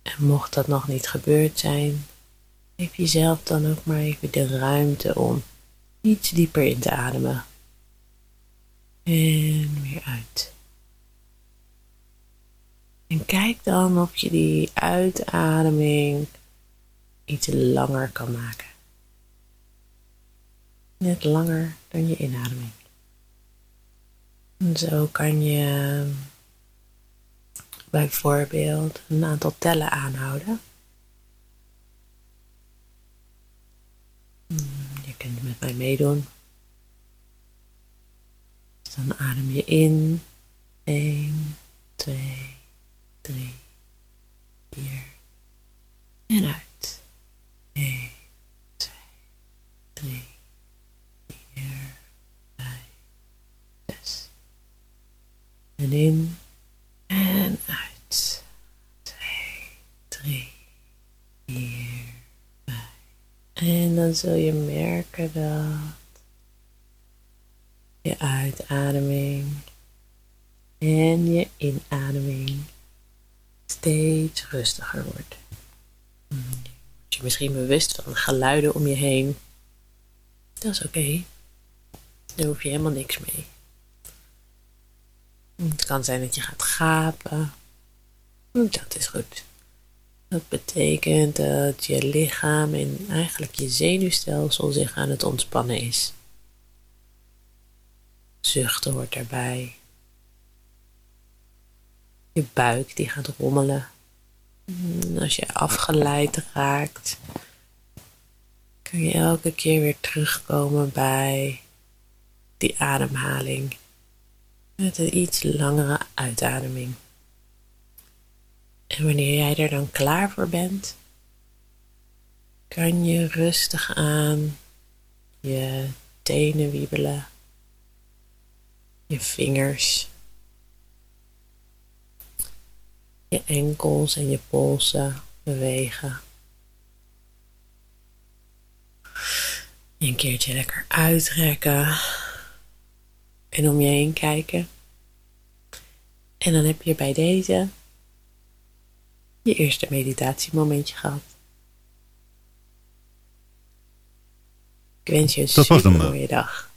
En mocht dat nog niet gebeurd zijn, geef jezelf dan ook maar even de ruimte om iets dieper in te ademen. En weer uit. En kijk dan of je die uitademing iets langer kan maken. Net langer dan je inademing. Zo kan je bijvoorbeeld een aantal tellen aanhouden. Je kunt met mij meedoen. Dan adem je in. 1, 2, 3, 4. En uit. 1, 2, 3, 4, 5, 6. En in. En uit. 2, 3, 4, 5. En dan zul je merken dat je uitademing en je inademing steeds rustiger wordt. Word je misschien bewust van geluiden om je heen. Dat is oké. Daar hoef je helemaal niks mee. Het kan zijn dat je gaat gapen. Dat is goed. Dat betekent dat je lichaam en eigenlijk je zenuwstelsel zich aan het ontspannen is. Zuchten hoort daarbij. Je buik die gaat rommelen. En Als je afgeleid raakt, kun je elke keer weer terugkomen bij die ademhaling. Met een iets langere uitademing. En wanneer jij er dan klaar voor bent, kan je rustig aan je tenen wiebelen, je vingers, je enkels en je polsen bewegen. Een keertje lekker uitrekken. En om je heen kijken. En dan heb je bij deze je eerste meditatiemomentje gehad. Ik wens je een super mooie dag.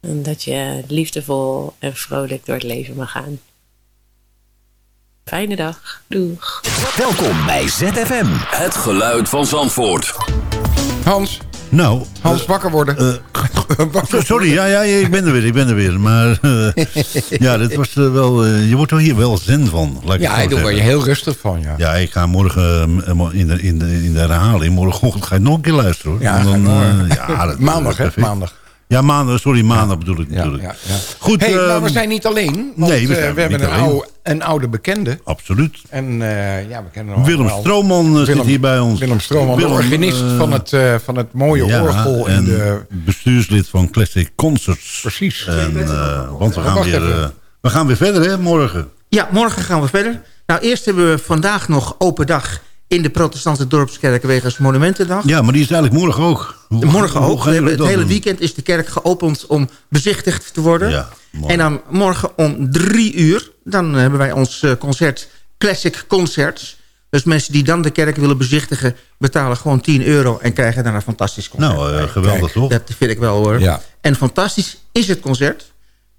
En dat je liefdevol en vrolijk door het leven mag gaan. Fijne dag. Doeg. Welkom bij ZFM. Het geluid van Zandvoort. Hans. Nou. Hans, wakker worden. Sorry, ja, ja, ik ben er weer, ik ben er weer. Maar eh, ja, dit was wel, eh, je wordt er hier wel zen van. Laat ik Ja, het zo daar word je heel rustig van, ja. Ja, ik ga morgen in de, in, de, in de herhaling, morgenochtend ga je nog een keer luisteren hoor. Ja, dan, ja, dat, Maandag, hè? Maandag. Ja, maandag, sorry, maandag bedoel ik natuurlijk. Ja, ja. Goed, hey, maar we ehm, zijn niet alleen. Want, nee, we eh, zijn we hebben niet een oude, een oude bekende. Absoluut. En eh, ja, we kennen hem Willem. Strooman eh, zit hier bij ons. Willem Strooman, Willem, de organist van, het, eh, van het mooie ja, orgel. en in de, bestuurslid van Classic Concerts. Precies. En, eh, want we Oh, gaan, weer, eh, we gaan weer verder, hè, morgen. Ja, morgen gaan we verder. Nou, eerst hebben we vandaag nog open dag in de protestantse dorpskerk wegens Monumentendag. Ja, maar die is eigenlijk morgen ook. Hoe- morgen ook. We hebben het hele doen? weekend is de kerk geopend om bezichtigd te worden. Ja, en dan morgen om drie uur, dan hebben wij ons eh, concert Classic Concerts. Dus mensen die dan de kerk willen bezichtigen... betalen gewoon 10 euro en krijgen daar een fantastisch concert. Nou, eh, geweldig Kijk, toch? Dat vind ik wel hoor. Ja. En fantastisch is het concert.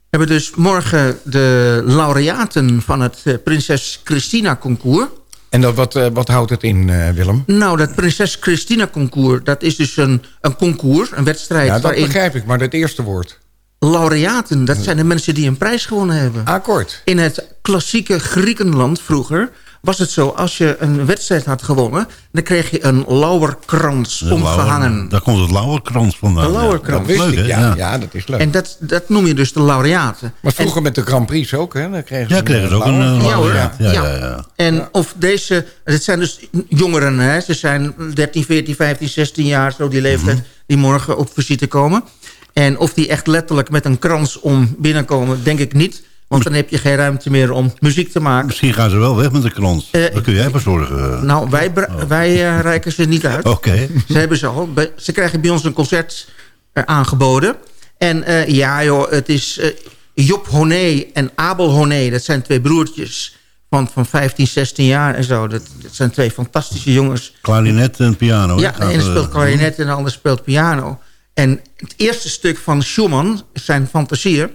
We hebben dus morgen de laureaten van het eh, Prinses Christina Concours. En dat, wat, eh, wat houdt het in, eh, Willem? Nou, dat Prinses Christina Concours, dat is dus een, een concours, een wedstrijd... Ja, dat waarin begrijp ik, maar dat eerste woord. laureaten, dat zijn de mensen die een prijs gewonnen hebben. Akkoord. In het klassieke Griekenland vroeger was het zo... als je een wedstrijd had gewonnen... dan kreeg je een lauwerkrans De omgehangen. Lauwer- Daar komt het lauwerkrans vandaan. De ja. lauwerkrans. Dat is Wist leuk, ik, ja, ja, dat is leuk. En dat, dat noem je dus de laureaten. maar vroeger met de Grand Prix ook, hè? Dan kregen ze Ja, kregen ze ook een eh, Ja, laureaat. Ja, Ja. ja, ja. En of deze... Het zijn dus jongeren, hè? Ze zijn 13, 14, 15, 16 jaar, zo die leeftijd... die morgen op visite komen. En of die echt letterlijk met een krans om binnenkomen, denk ik niet. Want dan heb je geen ruimte meer om muziek te maken. Misschien gaan ze wel weg met de krans. Eh, dat kun jij verzorgen. Nou, wij, bra- wij eh, reiken ze niet uit. Oké. Ze, hebben ze, al. Ze krijgen bij ons een concert eh, aangeboden. En ja joh, het is Job Honé en Abel Honé. Dat zijn twee broertjes van, van 15, 16 jaar en zo. Dat, dat zijn twee fantastische jongens. Klarinet en piano. Ja, de ene speelt klarinet en de ander speelt piano. En het eerste stuk van Schumann, zijn fantasieën...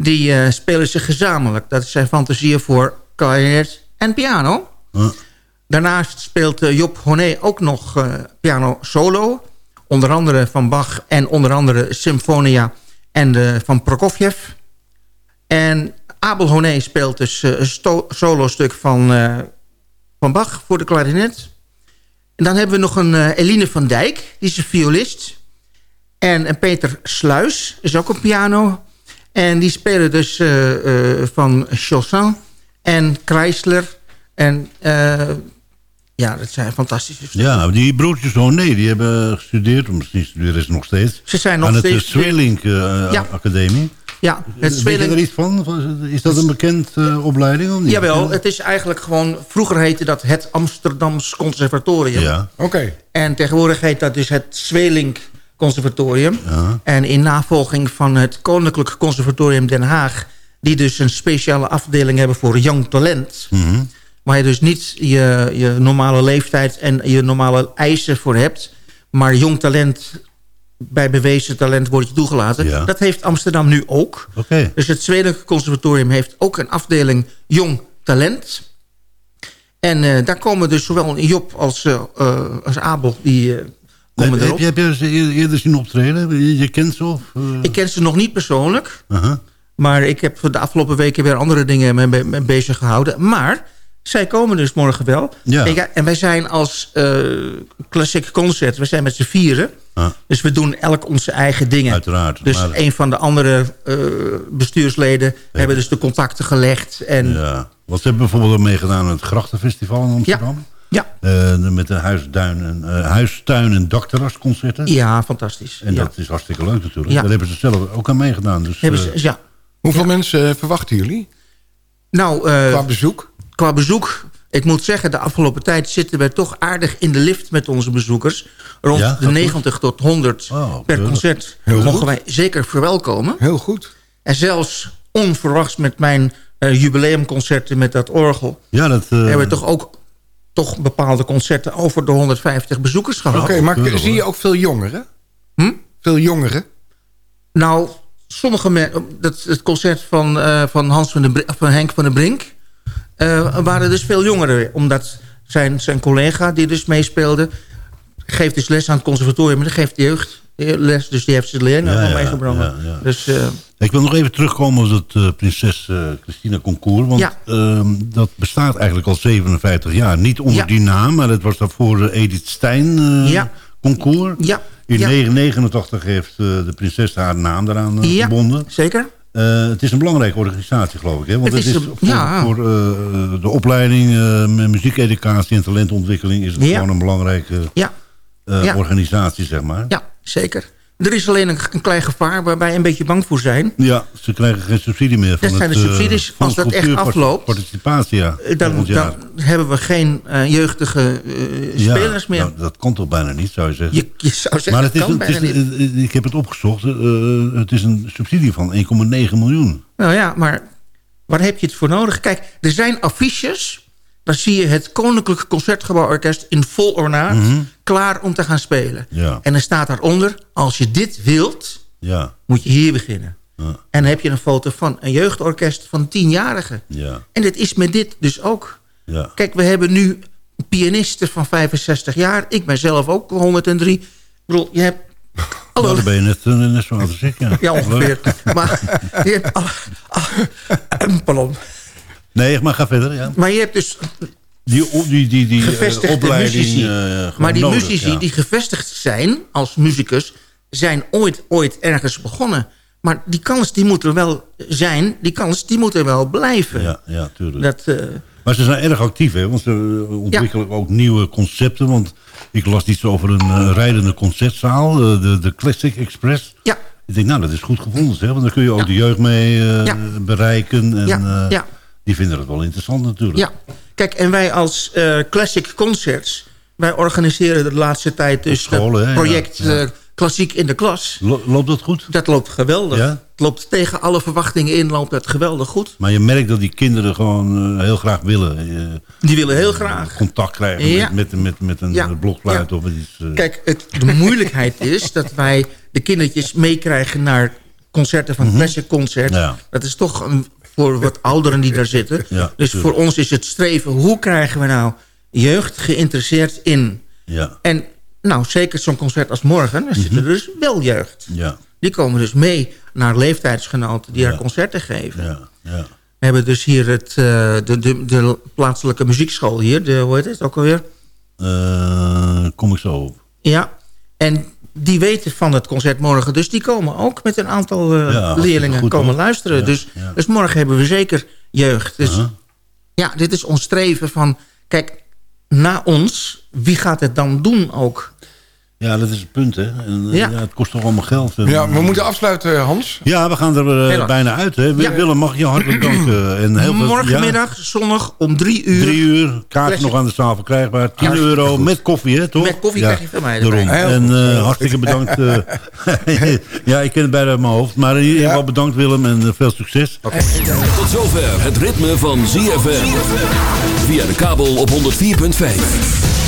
die eh, spelen ze gezamenlijk. Dat zijn fantasieën voor klarinet en piano. Huh? Daarnaast speelt eh, Job Honé ook nog eh, piano solo. Onder andere van Bach en onder andere Symfonia en de, van Prokofjev. En Abel Honé speelt dus een solo-stuk van, van Bach voor de klarinet. En dan hebben we nog een Eline van Dijk, die is een violist. En een Peter Sluis is ook een piano. En die spelen dus eh, eh, van Chaussin en Chrysler. En eh, ja, dat zijn fantastische stukken. Ja, die broertjes, oh nee, die hebben gestudeerd. of Misschien studeren ze nog steeds. Ze zijn nog Aan het steeds- eh, Swelink eh, Ja. Academie. Ja, het Weet je er iets van? Is dat een bekend eh, opleiding? Of niet? Jawel, het is eigenlijk gewoon... Vroeger heette dat het Amsterdams Conservatorium. Ja. Oké. En tegenwoordig heet dat dus het Zwelink Conservatorium. Ja. En in navolging van het Koninklijk Conservatorium Den Haag... die dus een speciale afdeling hebben voor jong talent... Mhm. waar je dus niet je, je normale leeftijd en je normale eisen voor hebt... maar jong talent, bij bewezen talent wordt je toegelaten. Ja. Dat heeft Amsterdam nu ook. Dus het Zwedelijk Conservatorium heeft ook een afdeling jong talent. En eh, daar komen dus zowel Job als, eh, als Abel, die komen Heb, je- heb je ze eer- eerder zien optreden? Je, je kent ze? Of, eh? Ik ken ze nog niet persoonlijk. Aha. Maar ik heb de afgelopen weken weer andere dingen mee, mee- mee bezig gehouden. Maar zij komen dus morgen wel. Ja. En, en wij zijn als Classic Concert, we zijn met z'n vieren. Ah, Dus we doen elk onze eigen dingen. uiteraard. Dus maar, een van de andere eh, bestuursleden hebben dus de contacten gelegd. En ja. Want ze hebben bijvoorbeeld ook meegedaan aan het Grachtenfestival in Amsterdam. Ja. Eh, met de huisduin en, eh, huistuin- en dakterrasconcerten. ja, fantastisch. En ja. dat is hartstikke leuk natuurlijk. Ja. Daar hebben ze zelf ook aan meegedaan. Dus, hebben eh, ze, ja. Hoeveel mensen verwachten jullie Nou, eh, qua bezoek? qua bezoek Ik moet zeggen, de afgelopen tijd zitten we toch aardig in de lift met onze bezoekers. Rond Ja, de gaat 90 tot 100 per keurig. concert Heel mogen goed. wij zeker verwelkomen. Heel goed. En zelfs onverwachts met mijn eh, jubileumconcerten met dat orgel... Ja, dat... eh, hebben we toch ook toch bepaalde concerten over de 150 bezoekers gehad. Oké, maar zie je ook veel jongeren? Hm? Veel jongeren? Nou, sommige mensen... Dat, het concert van, eh, van, Hans van, de, van Henk van der Brink... eh, waren dus veel jongeren. Omdat zijn, zijn collega die dus meespeelde... geeft dus les aan het conservatorium... en dan geeft de jeugd les. Dus die heeft zijn leerlingen Ja, al ja, meegebracht. ja, ja. Dus, eh, Ik wil nog even terugkomen op het eh, Prinses eh, Christina Concours. Want Ja. ehm, dat bestaat eigenlijk al 57 jaar. Niet onder Ja. die naam, maar het was daarvoor de Edith Stein eh, Ja. Concours. Ja. In Ja. 1989 heeft eh, de prinses haar naam eh, Ja, gebonden. zeker. Eh, het is een belangrijke organisatie, geloof ik. Hè? Want Het het, is een- voor, voor eh, de opleiding, eh, muziekeducatie en talentontwikkeling... is het gewoon een belangrijke eh, organisatie, zeg maar. Ja, zeker. Er is alleen een, een klein gevaar waar wij een beetje bang voor zijn. Ja, ze krijgen geen subsidie meer. Van Dat zijn het, de eh, subsidies. Als dat echt afloopt, Participatie, ja. Eh, Dan, hebben we geen eh, jeugdige Ja, spelers meer. nou, dat kan toch bijna niet, zou je zeggen. Je, je zou zeggen, maar het is, een- het is, een- ik heb het opgezocht. het is een subsidie van 1,9 miljoen. Nou ja, maar waar heb je het voor nodig? Kijk, er zijn affiches. Daar zie je het Koninklijk Concertgebouworkest in vol ornaat... Mhm. klaar om te gaan spelen. Ja, En er staat daaronder... als je dit wilt, ja, moet je hier beginnen. Ja. En dan heb je een foto van een jeugdorkest van tienjarigen. ja, En dat is met dit dus ook. ja. Kijk, we hebben nu pianisten van 65 jaar. Ik ben zelf ook 103. Ik bedoel, je hebt... Nou, dan ben je net, net zo oud als ik, ja. Ja, ongeveer. Maar je hebt... alle- alle- pardon. Nee, maar ga verder, ja. Maar je hebt dus Die, die, die, die eh, opleiding... gewoon maar die nodig, muzici ja. die gevestigd zijn als muzikus... zijn ooit, ooit ergens begonnen. Maar die kans die moet er wel zijn. Die kans die moet er wel blijven. Ja, ja, tuurlijk. Dat, eh, Maar ze zijn erg actief, hè? Want ze ontwikkelen ook nieuwe concepten. Want ik las iets over een rijdende concertzaal, de, de Classic Express. Ja. Ik denk, nou, dat is goed gevonden, zeg. Want dan kun je ook de jeugd mee bereiken. En Ja, ja. Die vinden het wel interessant natuurlijk. Ja, kijk, en wij als eh, Classic Concerts... wij organiseren de laatste tijd dus scholen, het project Ja, ja. eh, Klassiek in de Klas. Lo- loopt dat goed? Dat loopt geweldig. Ja? Het loopt tegen alle verwachtingen in, loopt dat geweldig goed. Maar je merkt dat die kinderen gewoon eh, heel graag willen. Die willen heel graag. contact krijgen met, met, met, met een Ja. blokfluit of iets. Kijk, het, de moeilijkheid is dat wij de kindertjes meekrijgen naar concerten van Mhm. Classic Concert. Dat is toch een, voor wat ouderen die daar zitten. Ja, dus tuurlijk. voor ons is het streven, hoe krijgen we nou jeugd geïnteresseerd in... Ja, En nou, zeker zo'n concert als morgen, daar zitten er dus wel jeugd. ja, Die komen dus mee naar leeftijdsgenoten die Ja. daar concerten geven. ja, ja. We hebben dus hier het, eh, de, de, de plaatselijke muziekschool hier. De, hoe heet het ook alweer? Eh, kom ik zo op. Ja, en die weten van het concert morgen. Dus die komen ook met een aantal eh, Ja, leerlingen goed, komen hoor. luisteren. Ja, dus, ja. dus morgen hebben we zeker jeugd. Dus Aha. ja, dit is ons streven van... Kijk, na ons, wie gaat het dan doen ook? Ja, dat is het punt, hè. En, eh, Ja. ja. het kost toch allemaal geld. En, Ja, we moeten afsluiten, Hans. Ja, we gaan er eh, bijna uit, hè. Ja. Willem, mag ik je hartelijk danken. En heel veel, Morgenmiddag, zondag om drie Ja, uur. drie uur, Classic. nog aan de zaal verkrijgbaar. 10 Hartstikke euro goed. met koffie, hè, toch? Met koffie krijg je van mij Daarom. En eh, goed. hartstikke bedankt. eh, ja, ik ken het bijna uit mijn hoofd. Maar in ieder geval Ja. bedankt, Willem. En eh, veel succes. Tot zover het ritme van ZFM. Via de kabel op 104.5.